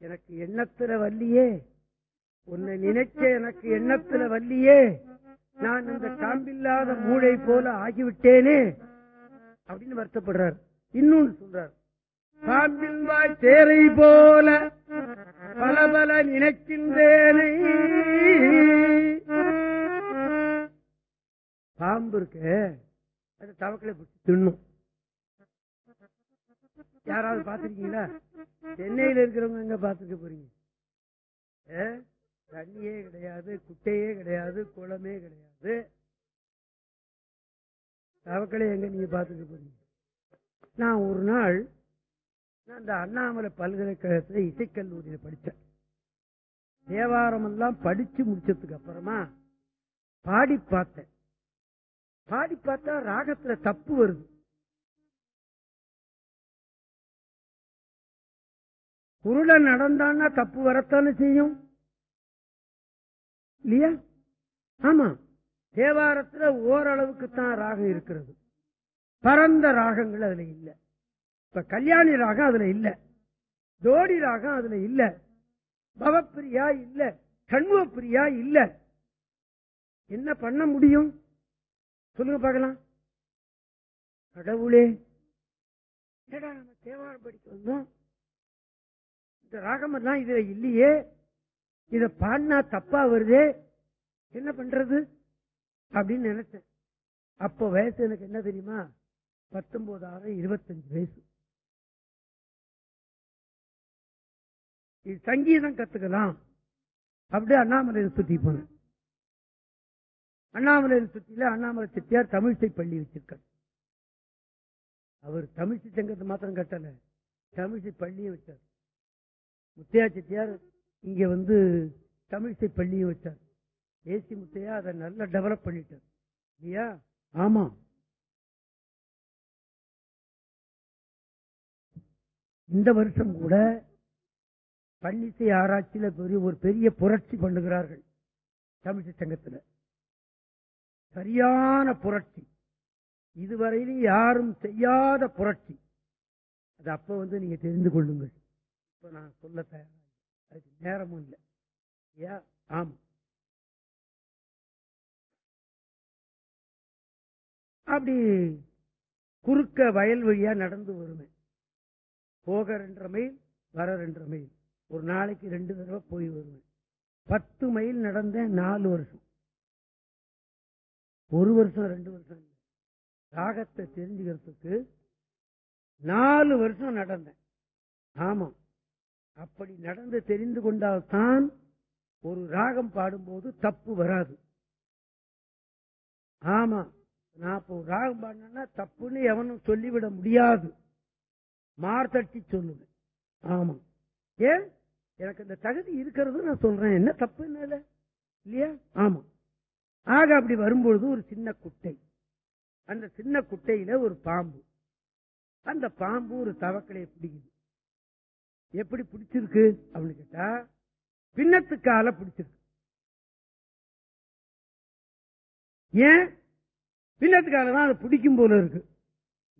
எனக்கு எண்ணத்துல வல்லியே உன்னை நினைக்க எனக்கு எண்ணத்துல வல்லியே நான் இந்த காம்பில்லாத மூளை போல ஆகிவிட்டேனே அப்படின்னு வருத்தப்படுறார். இன்னொன்னு சொல்றார். பாம்பின் வாய் தேரை போல பல பல நினைக்கின்றேனை. பாம்பு இருக்கு. அது தவக்களை பிடிச்சி தின்னும். யாராவது பாத்திருக்கீங்களா சென்னையில இருக்கிறவங்க எங்க பாத்துக்க போறீங்க? தண்ணியே கிடையாது குட்டையே கிடையாது குளமே கிடையாது. தவக்களை எங்க நீங்க பாத்துக்க போறீங்க? நான் ஒரு நாள் நான் இந்த அண்ணாமலை பல்கலைக்கழகத்துல இசைக்கல்லூரியில படிச்சேன் தேவாரம் எல்லாம் படிச்சு முடிச்சதுக்கு அப்புறமா பாடி பார்த்தேன். பாடி பார்த்தா ராகத்துல தப்பு வருது. குருடன் நடந்தான்னா தப்பு வரத்தானே செய்யும்? இல்லையா? ஆமா. தேவாரத்துல ஓரளவுக்கு தான் ராகம் இருக்கிறது. பரந்த ராகங்கள் அதுல இல்ல. இப்ப கல்யாணி ராகம் அதுல இல்ல. தோடி ராகம் அதுல இல்ல. பவப்பிரியா இல்ல. கண்வப்பிரியா இல்ல. என்ன பண்ண முடியும்? சொல்லுங்க பார்க்கலாம். கடவுளே. ஏடா நம்ம தேவாரம் படிக்க வந்தோம்? இந்த ராகம் எல்லாம் இதுல இல்லையே. இத பாடினா தப்பா வருதே. என்ன பண்றது? அப்படின்னு நினைச்சேன். அப்போ வயசு எனக்கு என்ன தெரியுமா? பத்தொன்பதாயிரம் இருபத்தஞ்சு வயசு. இது சங்கீதம் கத்துக்கலாம். அப்படியே அண்ணாமலையில் சுத்தி போனேன் அண்ணாமலையில் சுத்தியில அண்ணாமலை செட்டியார் தமிழிசை பள்ளி வச்சிருக்கார். அவர் தமிழிசை சங்கத்தை மாத்திரம் கட்டல. தமிழிசை பள்ளியை வச்சார். முத்தையா செட்டியார் இங்க வந்து தமிழிசை பள்ளியை வச்சார். ஏசி முத்தையா அதை நல்லா டெவலப் பண்ணிட்டார். இல்லையா? ஆமா. இந்த வருஷம் கூட பள்ளிசை ஆராய்ச்சியில பெரிய ஒரு பெரிய புரட்சி பண்ணுகிறார்கள் தமிழிசை சங்கத்தில். சரியான புரட்சி. இதுவரையிலும் யாரும் செய்யாத புரட்சி. அது அப்ப வந்து நீங்க தெரிந்து கொள்ளுங்கள். நான் சொல்ல தயாரா அதுக்கு நேரமும் இல்லை. ஏன் ஆமா. அப்படி குறுக்க வயல் வழியா நடந்து வருவேன். போக ரெண்டரை மைல் வர ரெண்டரை மைல். ஒரு நாளைக்கு ரெண்டு தடவை போய் வருவேன். பத்து மைல் நடந்தேன் நாலு வருஷம். ஒரு வருஷம் ரெண்டு வருஷம் ராகத்தை தெரிஞ்சுக்கிறதுக்கு நாலு வருஷம் நடந்தேன். ஆமா அப்படி நடந்து தெரிந்து கொண்டால்தான் ஒரு ராகம் பாடும்போது தப்பு வராது. ஆமா நான் இப்போ ராகம் பாடினேன்னா தப்புன்னு எவனும் சொல்லிவிட முடியாது. மார்த்தட்டி சொல்லுவேன். ஆமா. ஏன்? எனக்கு இந்த தகுதி இருக்கிறது நான் சொல்றேன். என்ன தப்பு என்ன இல்லையா? ஆமா. ஆக அப்படி வரும்பொழுது ஒரு சின்ன குட்டை. அந்த சின்ன குட்டையில ஒரு பாம்பு. அந்த பாம்பு ஒரு தவக்கலையை பிடிக்குது. எப்படி பிடிச்சிருக்கு அப்படின்னு கேட்டா பின்னத்துக்கால பிடிச்சிருக்கு. ஏன்? பின்னத்துக்கால தான் அதை பிடிக்கும் போல இருக்கு.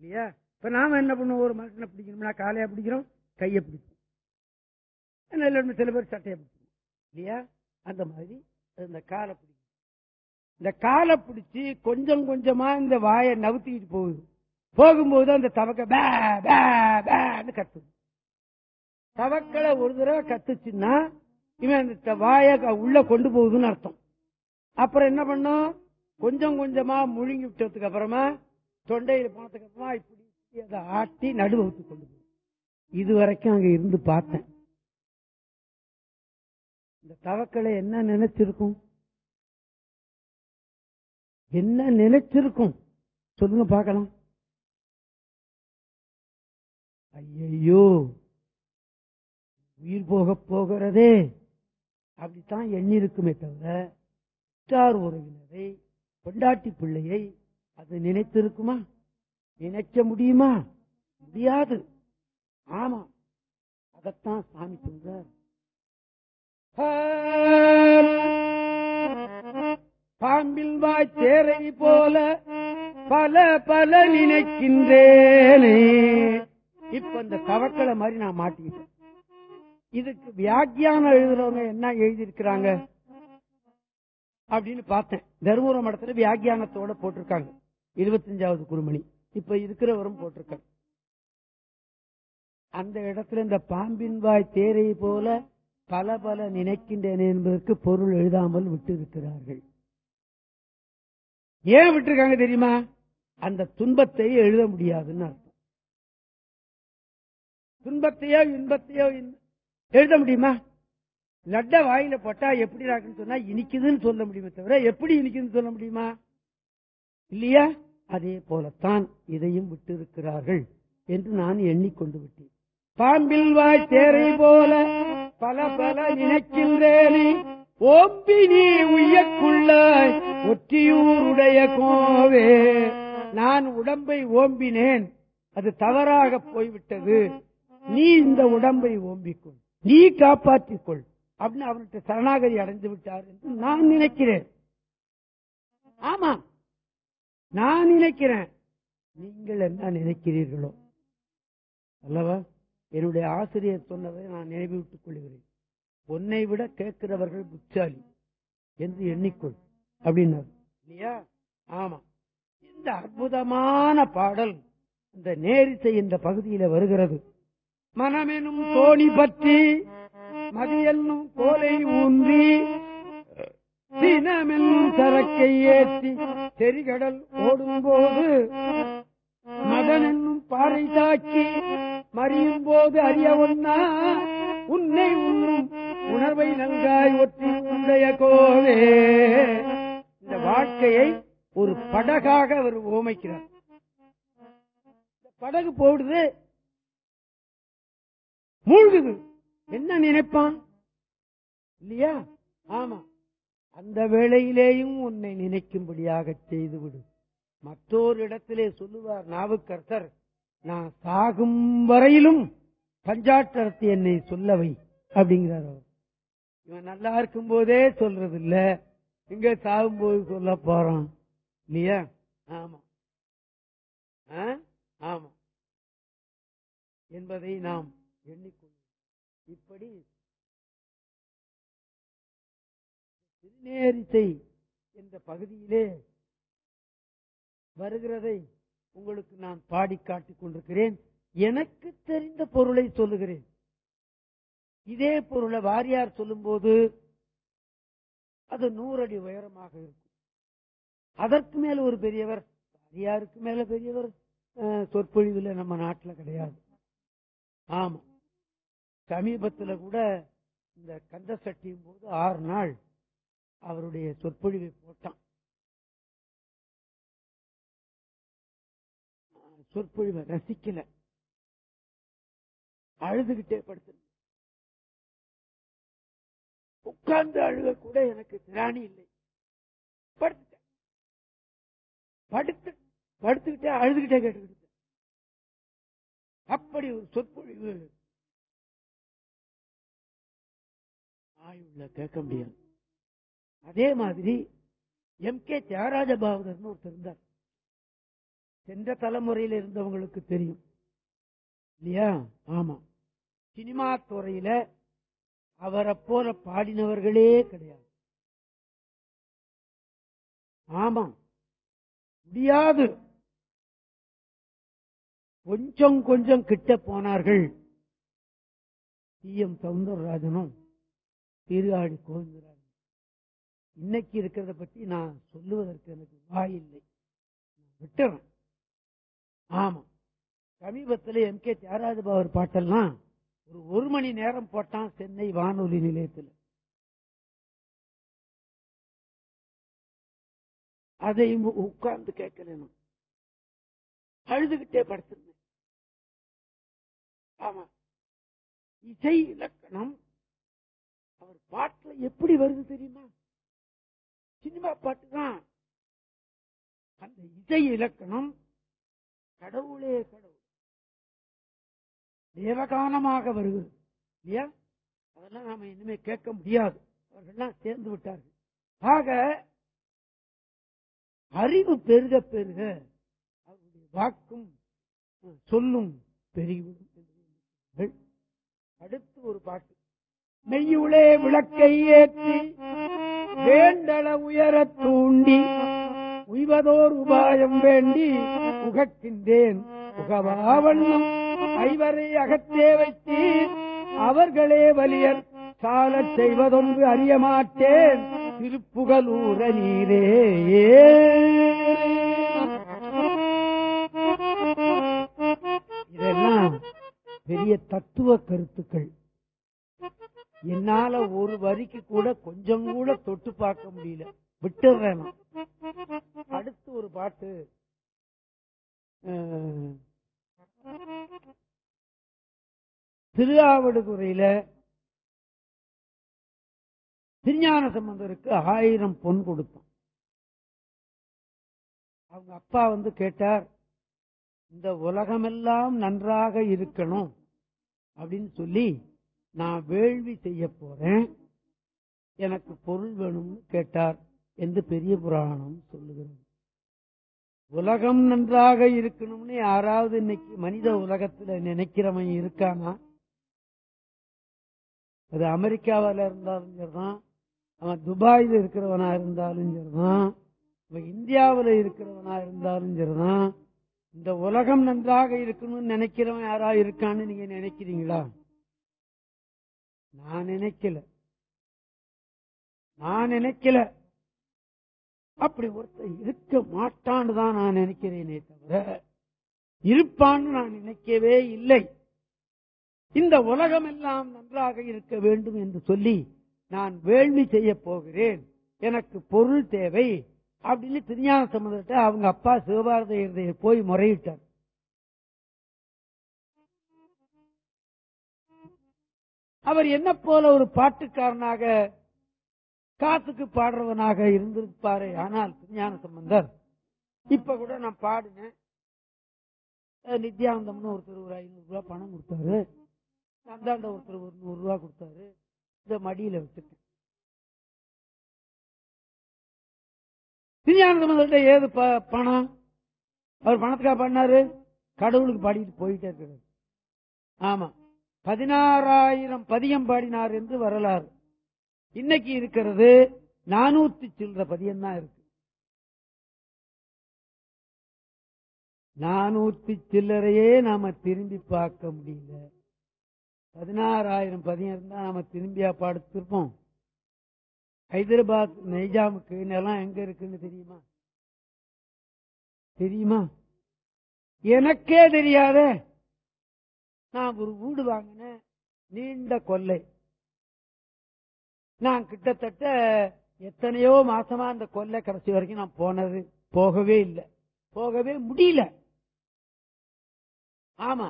இல்லையா? இப்ப நாம என்ன பண்ணுவோம்? ஒரு மனுஷனை பிடிக்கணும்னா காலையா பிடிக்கிறோம் கையை பிடிக்கும் நல்ல சில பேர் சட்டையை பிடிக்கும் இல்லையா? அந்த மாதிரி இந்த காலை பிடிக்கும். இந்த காலை பிடிச்சி கொஞ்சம் கொஞ்சமா இந்த வாயை நவுத்திக்கிட்டு போகுது. போகும்போது அந்த தவக்க பே பே பேன்னு கத்துது. தவக்களை ஒரு தடவை கத்துச்சுன்னா இவன் அந்த வாயை உள்ள கொண்டு போகுதுன்னு அர்த்தம். அப்புறம் என்ன பண்ணும்? கொஞ்சம் கொஞ்சமா முழுங்கி விட்டதுக்கு அப்புறமா தொண்டையில் போனதுக்கு அப்புறமா இப்படி அதை ஆட்டி நடுவகுத்து கொண்டு போகும். இது வரைக்கும் அங்க இருந்து பார்த்தேன். இந்த தவக்களை என்ன நினைச்சிருக்கும்? என்ன நினைச்சிருக்கும்? சொல்லுங்க பார்க்கலாம். ஐயோ உயிர் போக போகிறதே. அப்படித்தான் எண்ணி இருக்குமே தவிர உற்றார் உறவினரை கொண்டாட்டி பிள்ளையை அது நினைத்திருக்குமா? நினைக்க முடியுமா? முடியாது. ஆமா. அதத்தான் சாமி சொல்றார். பாம்பில் வாய் சேரை போல பல பல நினைக்கின்றேனே. இப்ப இந்த தவக்களை மாதிரி நான் மாட்டிக்கிட்டேன். இதுக்கு வியாக்கியானம் எழுதுறவங்க என்ன எழுதியிருக்கிறாங்க? அப்படின்னு பார்த்தேன். தருமபுரம் மடத்துல வியாக்கியானத்தோட போட்டிருக்காங்க. இருபத்தஞ்சாவது குருமணி. இப்ப இருக்கிறவரும் போட்டிருக்காங்க. அந்த இடத்துல இந்த பாம்பின் வாய் தேரை போல பல பல நினைக்கின்றேன் என்பதற்கு பொருள் எழுதாமல் விட்டு இருக்கிறார்கள் ஏன் விட்டுருக்காங்க தெரியுமா? அந்த துன்பத்தை எழுத முடியாதுன்னு அர்த்தம். துன்பத்தையோ இன்பத்தையோ எழுத முடியுமா? லட்ட வாயில போட்டா எப்படி இருக்குன்னு சொன்னா இனிக்குதுன்னு சொல்ல முடியுமே தவிர எப்படி இனிக்குதுன்னு சொல்ல முடியுமா? இல்லையா? அதே போலத்தான் இதையும் விட்டு இருக்கிறார்கள் என்று நான் எண்ணிக்கொண்டு விட்டேன். பாம்பில் வாய் தேரை போல பல பல நினைக்கின்றேனே ஓம்பி நீ உய்யக்குள்ளாய் ஒற்றியூருடைய கோவே. நான் உடம்பை ஓம்பினேன் அது தவறாக போய்விட்டது. நீ இந்த உடம்பை ஓம்பிக்கொள். நீ காப்பாற்றிக் கொள் அப்படின்னு அவர்கிட்ட சரணாகதி அடைந்து விட்டார் என்று நான் நினைக்கிறேன். ஆமா. நான் நினைக்கிறேன். நீங்கள் என்ன நினைக்கிறீர்களோ? அல்லவா? என்னுடைய ஆசிரியர் சொன்னதை நான் நினைவுவிட்டுக் கொள்கிறேன். உன்னை விட கேட்கிறவர்கள் புத்தாலி என்று எண்ணிக்கொள். அப்படின்னார் இல்லையா? ஆமா. இந்த அற்புதமான பாடல் இந்த நேரிசை என்ற பகுதியில வருகிறது. மனமெனும் தோணி பற்றி மதியென்னும் கோலை ஊன்றி தினமென்னும் சரக்கை ஏற்றி தெரிகடல் ஓடும்போது மதன் என்னும் பாறை தாக்கி மறியும் போது அறிய ஒன்னா உன்னை உண்ணும் உணர்வை நன்காய் ஒற்றி உடைய கோவே. இந்த வாழ்க்கையை ஒரு படகாக அவர் ஓமைக்கிறார் படகு போடுது மூழ்குது. என்ன நினைப்பான்? இல்லையா? ஆமா. அந்த வேளையிலேயும் உன்னை நினைக்கும்படியாக செய்துவிடு. மற்றொரு இடத்திலே சொல்லுவார் நாவுக்கர்த்தர் நான் சாகும் வரையிலும் பஞ்சாட்டரத்து என்னை சொல்லவை அப்படிங்கிறார் அவர். இவன் நல்லா இருக்கும் போதே சொல்றது இல்ல இங்க சாகும் போது சொல்ல போறான்? இல்லையா? ஆமா. ஆ? ஆமா. என்பதை நாம் எண்ணிக்கொள்வோம் இப்படி திருநேரிசை என்ற பகுதியிலே வருகிறதை உங்களுக்கு நான் பாடி காட்டிக் கொண்டிருக்கிறேன். எனக்கு தெரிந்த பொருளை சொல்லுகிறேன். இதே பொருளை வாரியார் சொல்லும்போது அது நூறடி உயரமாக இருக்கும். அதற்கு மேல ஒரு பெரியவர் வாரியாருக்கு மேல பெரியவர் அஹ், சொற்பொழிவுல நம்ம நாட்டுல கிடையாது. ஆமா. சமீபத்துல கூட இந்த கந்த சட்டியும் போது ஆறு நாள் அவருடைய சொற்பொழிவை போட்டான். சொற்பொழிவை ரசிக்கல. அழுதுகிட்டே படுத்து உட்கார்ந்து அழுக கூட எனக்கு திராணி இல்லை. படுத்துட்டேன். படுத்து படுத்துக்கிட்டே அழுதுகிட்டே கேட்டுக்கிட்டு அப்படி ஒரு சொற்பொழிவு ஆயுள்ள கேட்க முடியாது அதே மாதிரி எம் கே தியாகராஜ பாவதர்னு ஒருத்தர் இருந்தார். சென்ற தலைமுறையில் இருந்தவங்களுக்கு தெரியும். இல்லையா? ஆமா. சினிமா துறையில அவரை போல பாடினவர்களே கிடையாது. ஆமா. முடியாது. கொஞ்சம் கொஞ்சம் கிட்ட போனார்கள். சி எம் சவுந்தரராஜனும் சீர்காழி கோவிந்தராஜ் இன்னைக்கு இருக்கிறத பத்தி நான் சொல்லுவதற்கு எனக்கு வாய் இல்லை. விட்டுறேன். ஆமா. சமீபத்தில் எம் கே தியாகராஜ பாவர் பாட்டெல்லாம் ஒரு ஒரு மணி நேரம் போட்டான் சென்னை வானொலி நிலையத்தில். அதை உட்கார்ந்து கேட்கலாம் அழுதுகிட்டே படுத்திருந்தேன். ஆமா. இசை இலக்கணம் அவர் பாட்டுல எப்படி வருது தெரியுமா? சினிமா பாட்டு தான் அந்த இசை இலக்கணம் கடவுளே கடவுள். தேவகானமாக வருகிறது இல்லையா? அதெல்லாம் நாம இனிமே கேட்க முடியாது. அவர்கள்லாம் சேர்ந்து விட்டார்கள். ஆக அறிவு பெருக பெருக அவருடைய வாக்கும் சொல்லும் பெருகிவிடும் என்று அடுத்து ஒரு பாட்டு. மெய்யுளே விளக்கை ஏற்றி வேண்டள உயரத் தூண்டி உய்வதோர் உபாயம் வேண்டி புகக்கின்றேன் புகவாவண்ணம் ஐவரை அகத்தே வைத்தீர். அவர்களே வலியர் சாலச் செய்வதொன்று அறிய மாட்டேன். திருப்புகலூர நீரே இதெல்லாம் பெரிய தத்துவ கருத்துக்கள். என்னால ஒரு வரிக்கு கூட கொஞ்சம் கூட தொட்டு பார்க்க முடியல. விட்டுறேன் அடுத்து ஒரு பாட்டு. திருவாவடுதுறையில திருஞான சம்பந்தருக்கு ஆயிரம் பொன் கொடுத்தான். அவங்க அப்பா வந்து கேட்டார் இந்த உலகமெல்லாம் நன்றாக இருக்கணும் அப்படின்னு சொல்லி நான் வேள்வி செய்ய போறேன் எனக்கு பொருள் வேணும்னு கேட்டார் என்று பெரிய புராணம் சொல்லுகிறது. உலகம் நன்றாக இருக்கணும்னு யாராவது இன்னைக்கு மனித உலகத்துல நினைக்கிறவன் இருக்கானா? அது அமெரிக்காவில் இருந்தாலும் சரிதான் அவன் துபாயில் இருக்கிறவனா இருந்தாலும் சரிதான் அவன் இந்தியாவில் இருக்கிறவனா இருந்தாலும் சரிதான். இந்த உலகம் நன்றாக இருக்கணும்னு நினைக்கிறவன் யாரா இருக்கான்னு நீங்க நினைக்கிறீங்களா? நான் நினைக்கல. நான் நினைக்கல. அப்படி ஒருத்தன் இருக்க மாட்டான்னு தான் நான் நினைக்கிறேனே தவிர இருப்பான்னு நான் நினைக்கவே இல்லை. இந்த உலகம் எல்லாம் நன்றாக இருக்க வேண்டும் என்று சொல்லி நான் வேள்வி செய்ய போகிறேன். எனக்கு பொருள் தேவை அப்படின்னு திருஞான சம்பந்தத்தை அவங்க அப்பா சிவபாரத போய் முறையிட்டார். அவர் என்ன போல ஒரு பாட்டுக்காரனாக காத்துக்கு பாடுறவனாக இருந்திருப்பாரு. ஆனால் திருஞான சம்பந்தர் இப்ப கூட நான் பாடினேன். நித்யானந்தம்னு ஒருத்தர் ஒரு ஐநூறு ரூபாய் பணம் கொடுத்தாரு. நந்தாண்ட ஒருத்தர் ஒரு நூறு ரூபா கொடுத்தாரு. இந்த மடியில விட்டுட்டேன் திருஞான ஏது ப- பணம்? அவர் பணத்துக்காக பண்ணாரு கடவுளுக்கு பாடிட்டு போயிட்டே இருக்கிறார் ஆமா. பதினாறாயிரம் பதியம் பாடினார் என்று வரலாறு. இன்னைக்கு இருக்கிறது நானூத்தி சில்லற பதியம் தான் இருக்கு. நானூத்தி சில்லறையே நாம திரும்பி பார்க்க முடியல. பதினாறாயிரம் பதியம் இருந்தா நாம திரும்பியா பாடுத்திருப்போம். ஹைதராபாத் நைஜாமுக்கு நிலம் எங்க இருக்குன்னு தெரியுமா? தெரியுமா? எனக்கே தெரியாதே. நான் ஒரு வீடு வாங்கினேன் நீண்ட கொல்லை நான் கிட்டத்தட்ட எத்தனையோ மாசமா அந்த கொல்லை கடைசி வரைக்கும் நான் போனது போகவே இல்லை. போகவே முடியல. ஆமா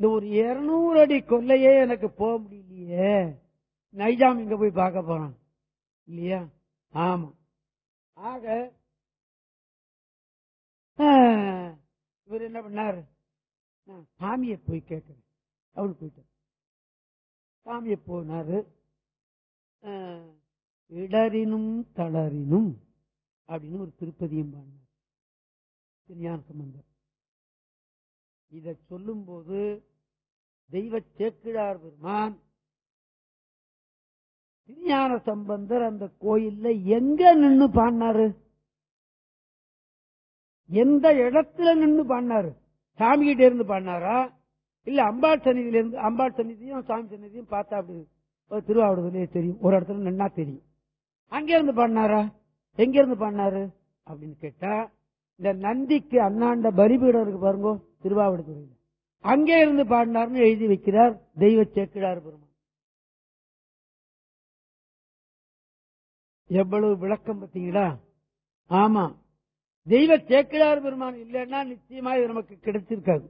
இந்த ஒரு இருநூறு அடி கொல்லையே எனக்கு போக முடியலையே. நைஜாம் இங்க போய் பார்க்க போறான். இல்லையா? ஆமா. ஆக இவர் என்ன பண்ணாரு? நான் சாமியை போய் கேட்கிறேன். அவரு போயிட்டார். சாமியை போனாரு. ஆ, இடரினும் தளரினும் அப்படின்னு ஒரு திருப்பதியும் பாடினார் திருஞான சம்பந்தர். இதை சொல்லும்போது தெய்வ சேக்கிழார் பெருமான் திருஞான சம்பந்தர் அந்த கோயில்ல எங்க நின்னு பாடினாரு? எந்த இடத்துல நின்னு பாடினாரு? சாமி கிட்ட இருந்து பாடினாரா? இல்ல அம்பாள் சன்னிதியிலிருந்து அம்பாள் சன்னிதியும் சாமி சன்னிதியும் பார்த்தா அப்படி ஒரு திருவாவூர்லயே தெரியும். ஒரு இடத்துல நின்னா தெரியும். அங்க இருந்து பாடினாரா எங்க இருந்து பாடினாரு அப்படின்னு கேட்டா இந்த நந்திக்கு அண்ணாண்ட பலிபீடம் இருக்கு பாருங்க திருவாவடுதுறையில. அங்கே இருந்து பாடினார்னு எழுதி வைக்கிறார் தெய்வ சேக்கிழார் பெருமான். எவ்வளவு விளக்கம் பார்த்தீங்களா? ஆமா தெய்வ சேக்கிழார் பெருமான் இல்லைன்னா நிச்சயமா இது நமக்கு கிடைச்சிருக்காது.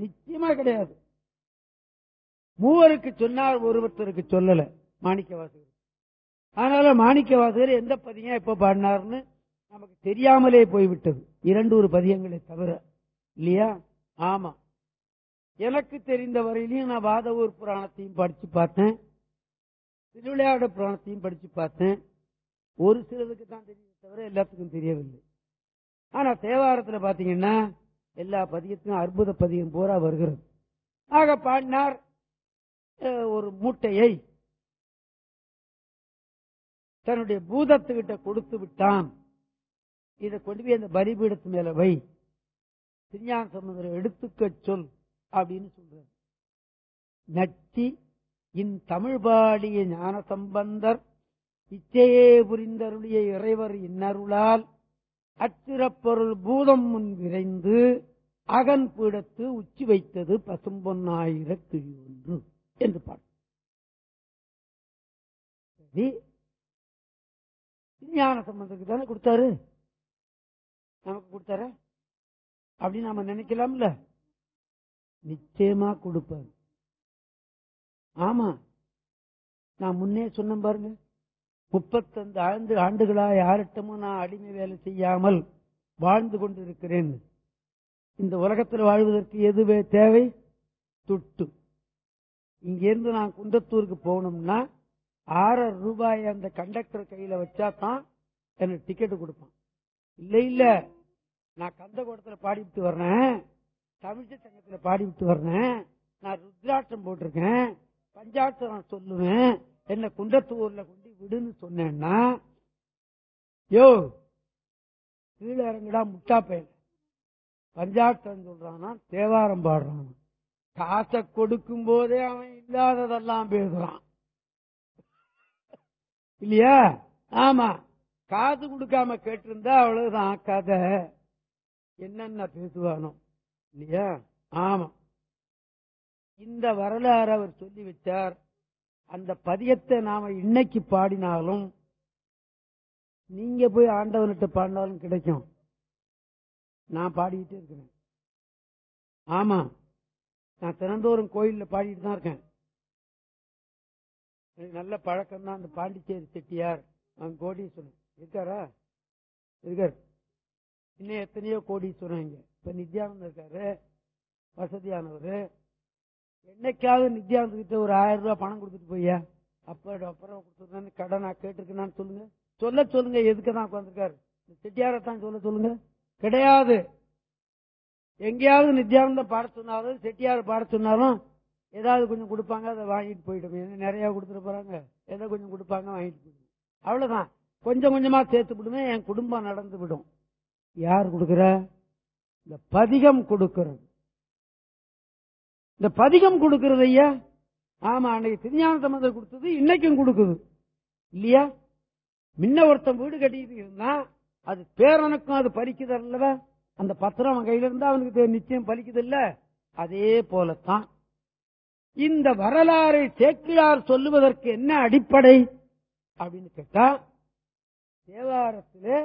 நிச்சயமா கிடையாது. மூவருக்கு சொன்னார் ஒருவருக்கு சொல்லல மாணிக்க வாசகர் அதனால மாணிக்க வாசகர் எந்த பதியம் எப்ப பாடினார்னு நமக்கு தெரியாமலே போய்விட்டது. இரண்டு ஒரு பதியங்களை தவிர இல்லையா? ஆமா. எனக்கு தெரிந்த வரையிலையும் நான் வாதவூர் புராணத்தையும் படிச்சு பார்த்தேன். திருவிளையாட புராணத்தையும் படிச்சு பார்த்தேன். ஒரு சிலதுக்கு தான் தெரியும் தவிர எல்லாத்துக்கும் தெரியவில்லை. ஆனா தேவாரத்துல பாத்தீங்கன்னா எல்லா பதியத்திலும் அற்புத பதியம் பூரா வருகிறது. ஆக பாடினார் ஒரு மூட்டையை தன்னுடைய பூதத்துக்கிட்ட கொடுத்து விட்டான். இதை கொண்டு போய் அந்த பலிபீடத்து மேல வை. திருஞான சமுதிரம் எடுத்துக்க சொல் அப்படின்னு சொல்றாரு. நச்சி இன் தமிழ் பாடிய ஞான சம்பந்தர் இச்சையே புரிந்தருளிய இறைவர் இன்னருளால் அச்சிறப்பொருள் பூதம் முன் விரைந்து அகன் பீடத்து உச்சி வைத்தது பசும்பொன்னாயிர கிழி ஒன்று என்று பாடு. சரி. ஞான சம்பந்தத்துக்கு தானே கொடுத்தாரு? நமக்கு கொடுத்தார? அப்படின்னு நாம நினைக்கலாம்ல. நிச்சயமா கொடுப்பாரு. ஆமா. நான் முன்னே சொன்னேன் பாருங்க. முப்பத்தஞ்சு ஆண்டு ஆண்டுகளாக யாரிட்டமும் நான் அடிமை வேலை செய்யாமல் வாழ்ந்து கொண்டிருக்கிறேன். இந்த உலகத்தில் வாழ்வதற்கு எதுவே தேவை? துட்டு. இங்கிருந்து நான் குந்தத்தூருக்கு போகணும்னா ஆறரை ரூபாய் அந்த கண்டக்டர் கையில வச்சா தான் எனக்கு டிக்கெட் கொடுப்பான். இல்ல இல்ல. நான் கந்தகோடத்துல பாடிவிட்டு வர்றேன். தமிழ்ச்சி சங்கத்துல பாடிவிட்டு வர்றேன். நான் ருத்ராட்சம் போட்டிருக்கேன். பஞ்சாட்சரம் சொல்லுவேன். என்ன குண்டத்தூர்ல விடுன்னு சொன்னேன்னா யோ கீழே இறங்குடா முட்டா பையன். பஞ்சாட்டம் சொல்றானா தேவாரம் பாடுறான் காசை கொடுக்கும் போதே அவன் இல்லாததெல்லாம் பேசுறான். இல்லையா? ஆமா. காசு கொடுக்காம கேட்டிருந்தா அவ்வளவுதான் கதை. என்னென்ன பேசுவானோ. இல்லையா? ஆமா. இந்த வரலாறு அவர் சொல்லி வச்சார். அந்த பதியத்தை நாம இன்னைக்கு பாடினாலும் நீங்க போய் ஆண்டவன்கிட்ட பாடினாலும் கிடைக்கும். நான் பாடிக்கிட்டே இருக்கிறேன். ஆமா நான் தினந்தோறும் கோயில்ல பாடிட்டு தான் இருக்கேன். எனக்கு நல்ல பழக்கம் தான் அந்த பாண்டிச்சேரி செட்டியார். அவன் கோடீஸ்வரன். இருக்காரா? இருக்கார். இன்னும் எத்தனையோ கோடீஸ்வரன் இங்க. இப்ப நித்யானந்தம் இருக்காரு. வசதியானவர். என்னைக்காவது நித்யானந்த கிட்ட ஒரு ஆயிரம் ரூபாய் பணம் கொடுத்துட்டு போய்யா? அப்ப அப்புறம் கொடுத்துருந்தேன் கடன் நான் கேட்டிருக்கேன்னு சொல்லுங்க. சொல்ல சொல்லுங்க எதுக்கு தான் உட்காந்துருக்காரு செட்டியாரத்தான் சொல்ல சொல்லுங்க. கிடையாது. எங்கேயாவது நித்யானந்தம் பாட சொன்னாலும் செட்டியார் பாட சொன்னாலும் ஏதாவது கொஞ்சம் கொடுப்பாங்க அதை வாங்கிட்டு போயிடும். ஏன்னா நிறைய கொடுத்துட்டு போறாங்க. ஏதோ கொஞ்சம் கொடுப்பாங்க வாங்கிட்டு போயிடும். அவ்வளவுதான். கொஞ்சம் கொஞ்சமா சேர்த்து விடுவேன் என் குடும்பம் நடந்து விடும். யார் கொடுக்கிற? இந்த பதிகம் கொடுக்கிறது. இந்த பதிகம் கொடுக்கிறது ஐயா. ஆமா அன்னைக்கு திருஞான சம்பந்தர் கொடுத்தது இன்னைக்கும் கொடுக்குது. இல்லையா? முன்ன ஒருத்தன் வீடு கட்டிட்டு இருந்தா அது பேரனுக்கும் அது பறிக்குது அல்லவா? அந்த பத்திரம் அவன் கையில இருந்தா அவனுக்கு நிச்சயம் பலிக்குது இல்ல? அதே போலத்தான். இந்த வரலாறை சேக்கிழார் சொல்லுவதற்கு என்ன அடிப்படை அப்படின்னு கேட்டா தேவாரத்திலே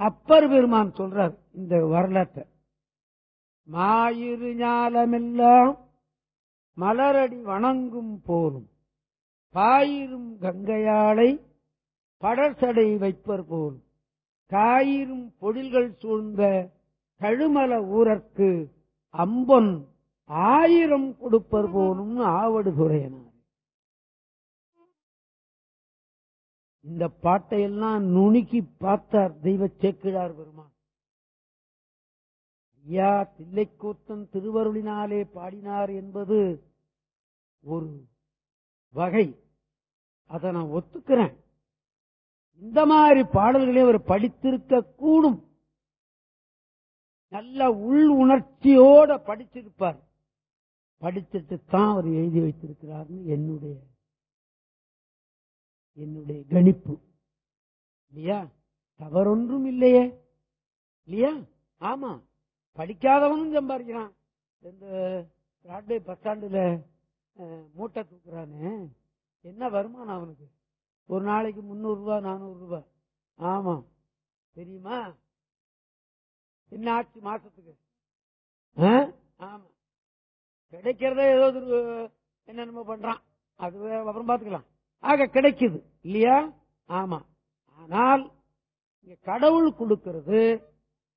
அப்பர் பெருமான் சொல்றார் இந்த வரலாற்றை. மாயிரு ஞாலமெல்லாம் மலரடி வணங்கும் போலும் பாயிரும் கங்கையாளை படர்சடை வைப்பர் போலும் காயிரும் பொழில்கள் சூழ்ந்த கழுமல ஊரற்கு அம்பன் ஆயிரம் கொடுப்பர் போலும் ஆவடு துறையனார் இந்த பாட்டையெல்லாம் நுணுக்கி பார்த்தார் தெய்வ சேக்கிழார் பெருமான். ஐயா தில்லைக்கூத்தன் திருவருளினாலே பாடினார் என்பது ஒரு வகை. அதை நான் ஒத்துக்கிறேன். இந்த மாதிரி பாடல்களை அவர் படித்திருக்க கூடும். நல்ல உள் உணர்ச்சியோட படிச்சிருப்பார். படிச்சுட்டு தான் அவர் எழுதி வைத்திருக்கிறார்னு என்னுடைய என்னுடைய கணிப்பு. இல்லையா? தவறொன்றும் இல்லையே. இல்லையா? ஆமா. படிக்காதவனும் சம்பாதிக்கிறான் இந்த பிராட்வே பஸ் ஸ்டாண்டுல மூட்டை தூக்குறானு. என்ன வருமானம் அவனுக்கு? ஒரு நாளைக்கு முந்நூறு ரூபாய் நானூறு ரூபாய் ஆமா. தெரியுமா? என்ன ஆச்சு மாசத்துக்கு? ஆ? ஆமா. கிடைக்கிறதே ஏதோ ஒரு என்னென்னமோ பண்றான். அது அப்புறம் பாத்துக்கலாம். ஆக கிடைக்குது. இல்லையா? ஆமா. ஆனால் கடவுள் கொடுக்கிறது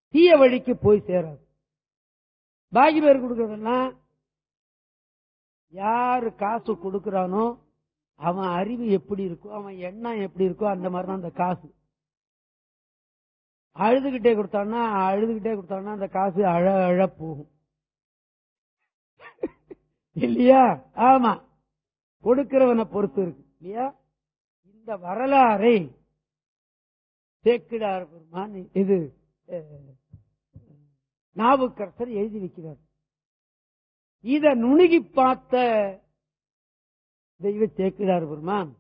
தீய வழிக்கு போய் சேராது. பாக்கி பேர் கொடுக்கறதெல்லாம் யாரு காசு கொடுக்கறானோ அவன் அறிவு எப்படி இருக்கோ அவன் எண்ணம் எப்படி இருக்கோ அந்த மாதிரி தான் அந்த காசு. அழுதுகிட்டே கொடுத்தான்னா அழுதுகிட்டே கொடுத்தான்னா அந்த காசு அழ அழ போகும். இல்லையா? ஆமா. கொடுக்கிறவனை பொறுத்து இருக்கு. இல்லையா? இந்த வரலாறை சேக்கிடார் பெருமான் இது நாவுக்கரசர் எழுதி வைக்கிறார். இத நுணுகி பார்த்த தெய்வ சேக்கிடார் பெருமான்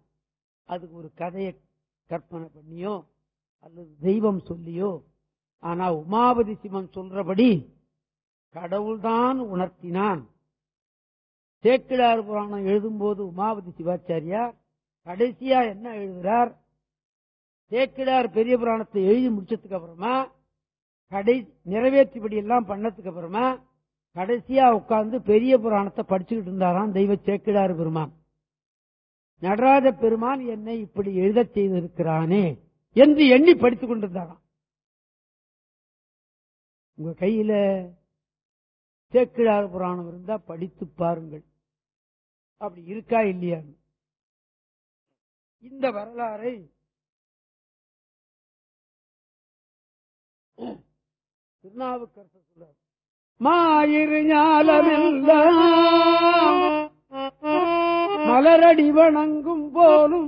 அதுக்கு ஒரு கதையை கற்பனை பண்ணியோ அல்லது தெய்வம் சொல்லியோ ஆனா உமாபதி சிவன் சொல்றபடி கடவுள்தான் உணர்த்தினான். சேக்கிழார் புராணம் எழுதும்போது உமாபதி சிவாச்சாரியார் கடைசியா என்ன எழுதுகிறார் சேக்கிழார் பெரிய புராணத்தை எழுதி முடிச்சதுக்கு அப்புறமா கடை நிறைவேற்றிபடி எல்லாம் பண்ணதுக்கு அப்புறமா கடைசியா உட்கார்ந்து பெரிய புராணத்தை படிச்சுக்கிட்டு இருந்தாராம் தெய்வ சேக்கிழார் பெருமான். நடராஜ பெருமான் என்னை இப்படி எழுதச் செய்திருக்கிறானே என்று எண்ணி படித்துக் கொண்டிருந்தாராம். உங்க கையில சேக்கிழார் புராணம் இருந்தா படித்து பாருங்கள். அப்படி இருக்கா இல்லையா? இந்த வரலாறை திருநாவுக்கரசர் சொல்றார். மாயிரு ஞாலமில்ல மலரடி வணங்கும் போலும்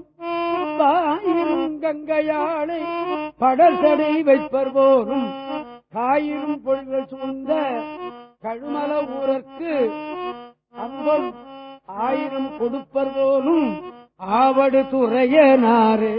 பாயிரும் கங்கையாளை படசடை வைப்பர் போலும் காயிரும் பொழிகள் சூழ்ந்த கழுமல ஊரற்கு அம்பம் ஆயிரம் கொடுப்பர் போலும் ஆவடு துறையனாரே.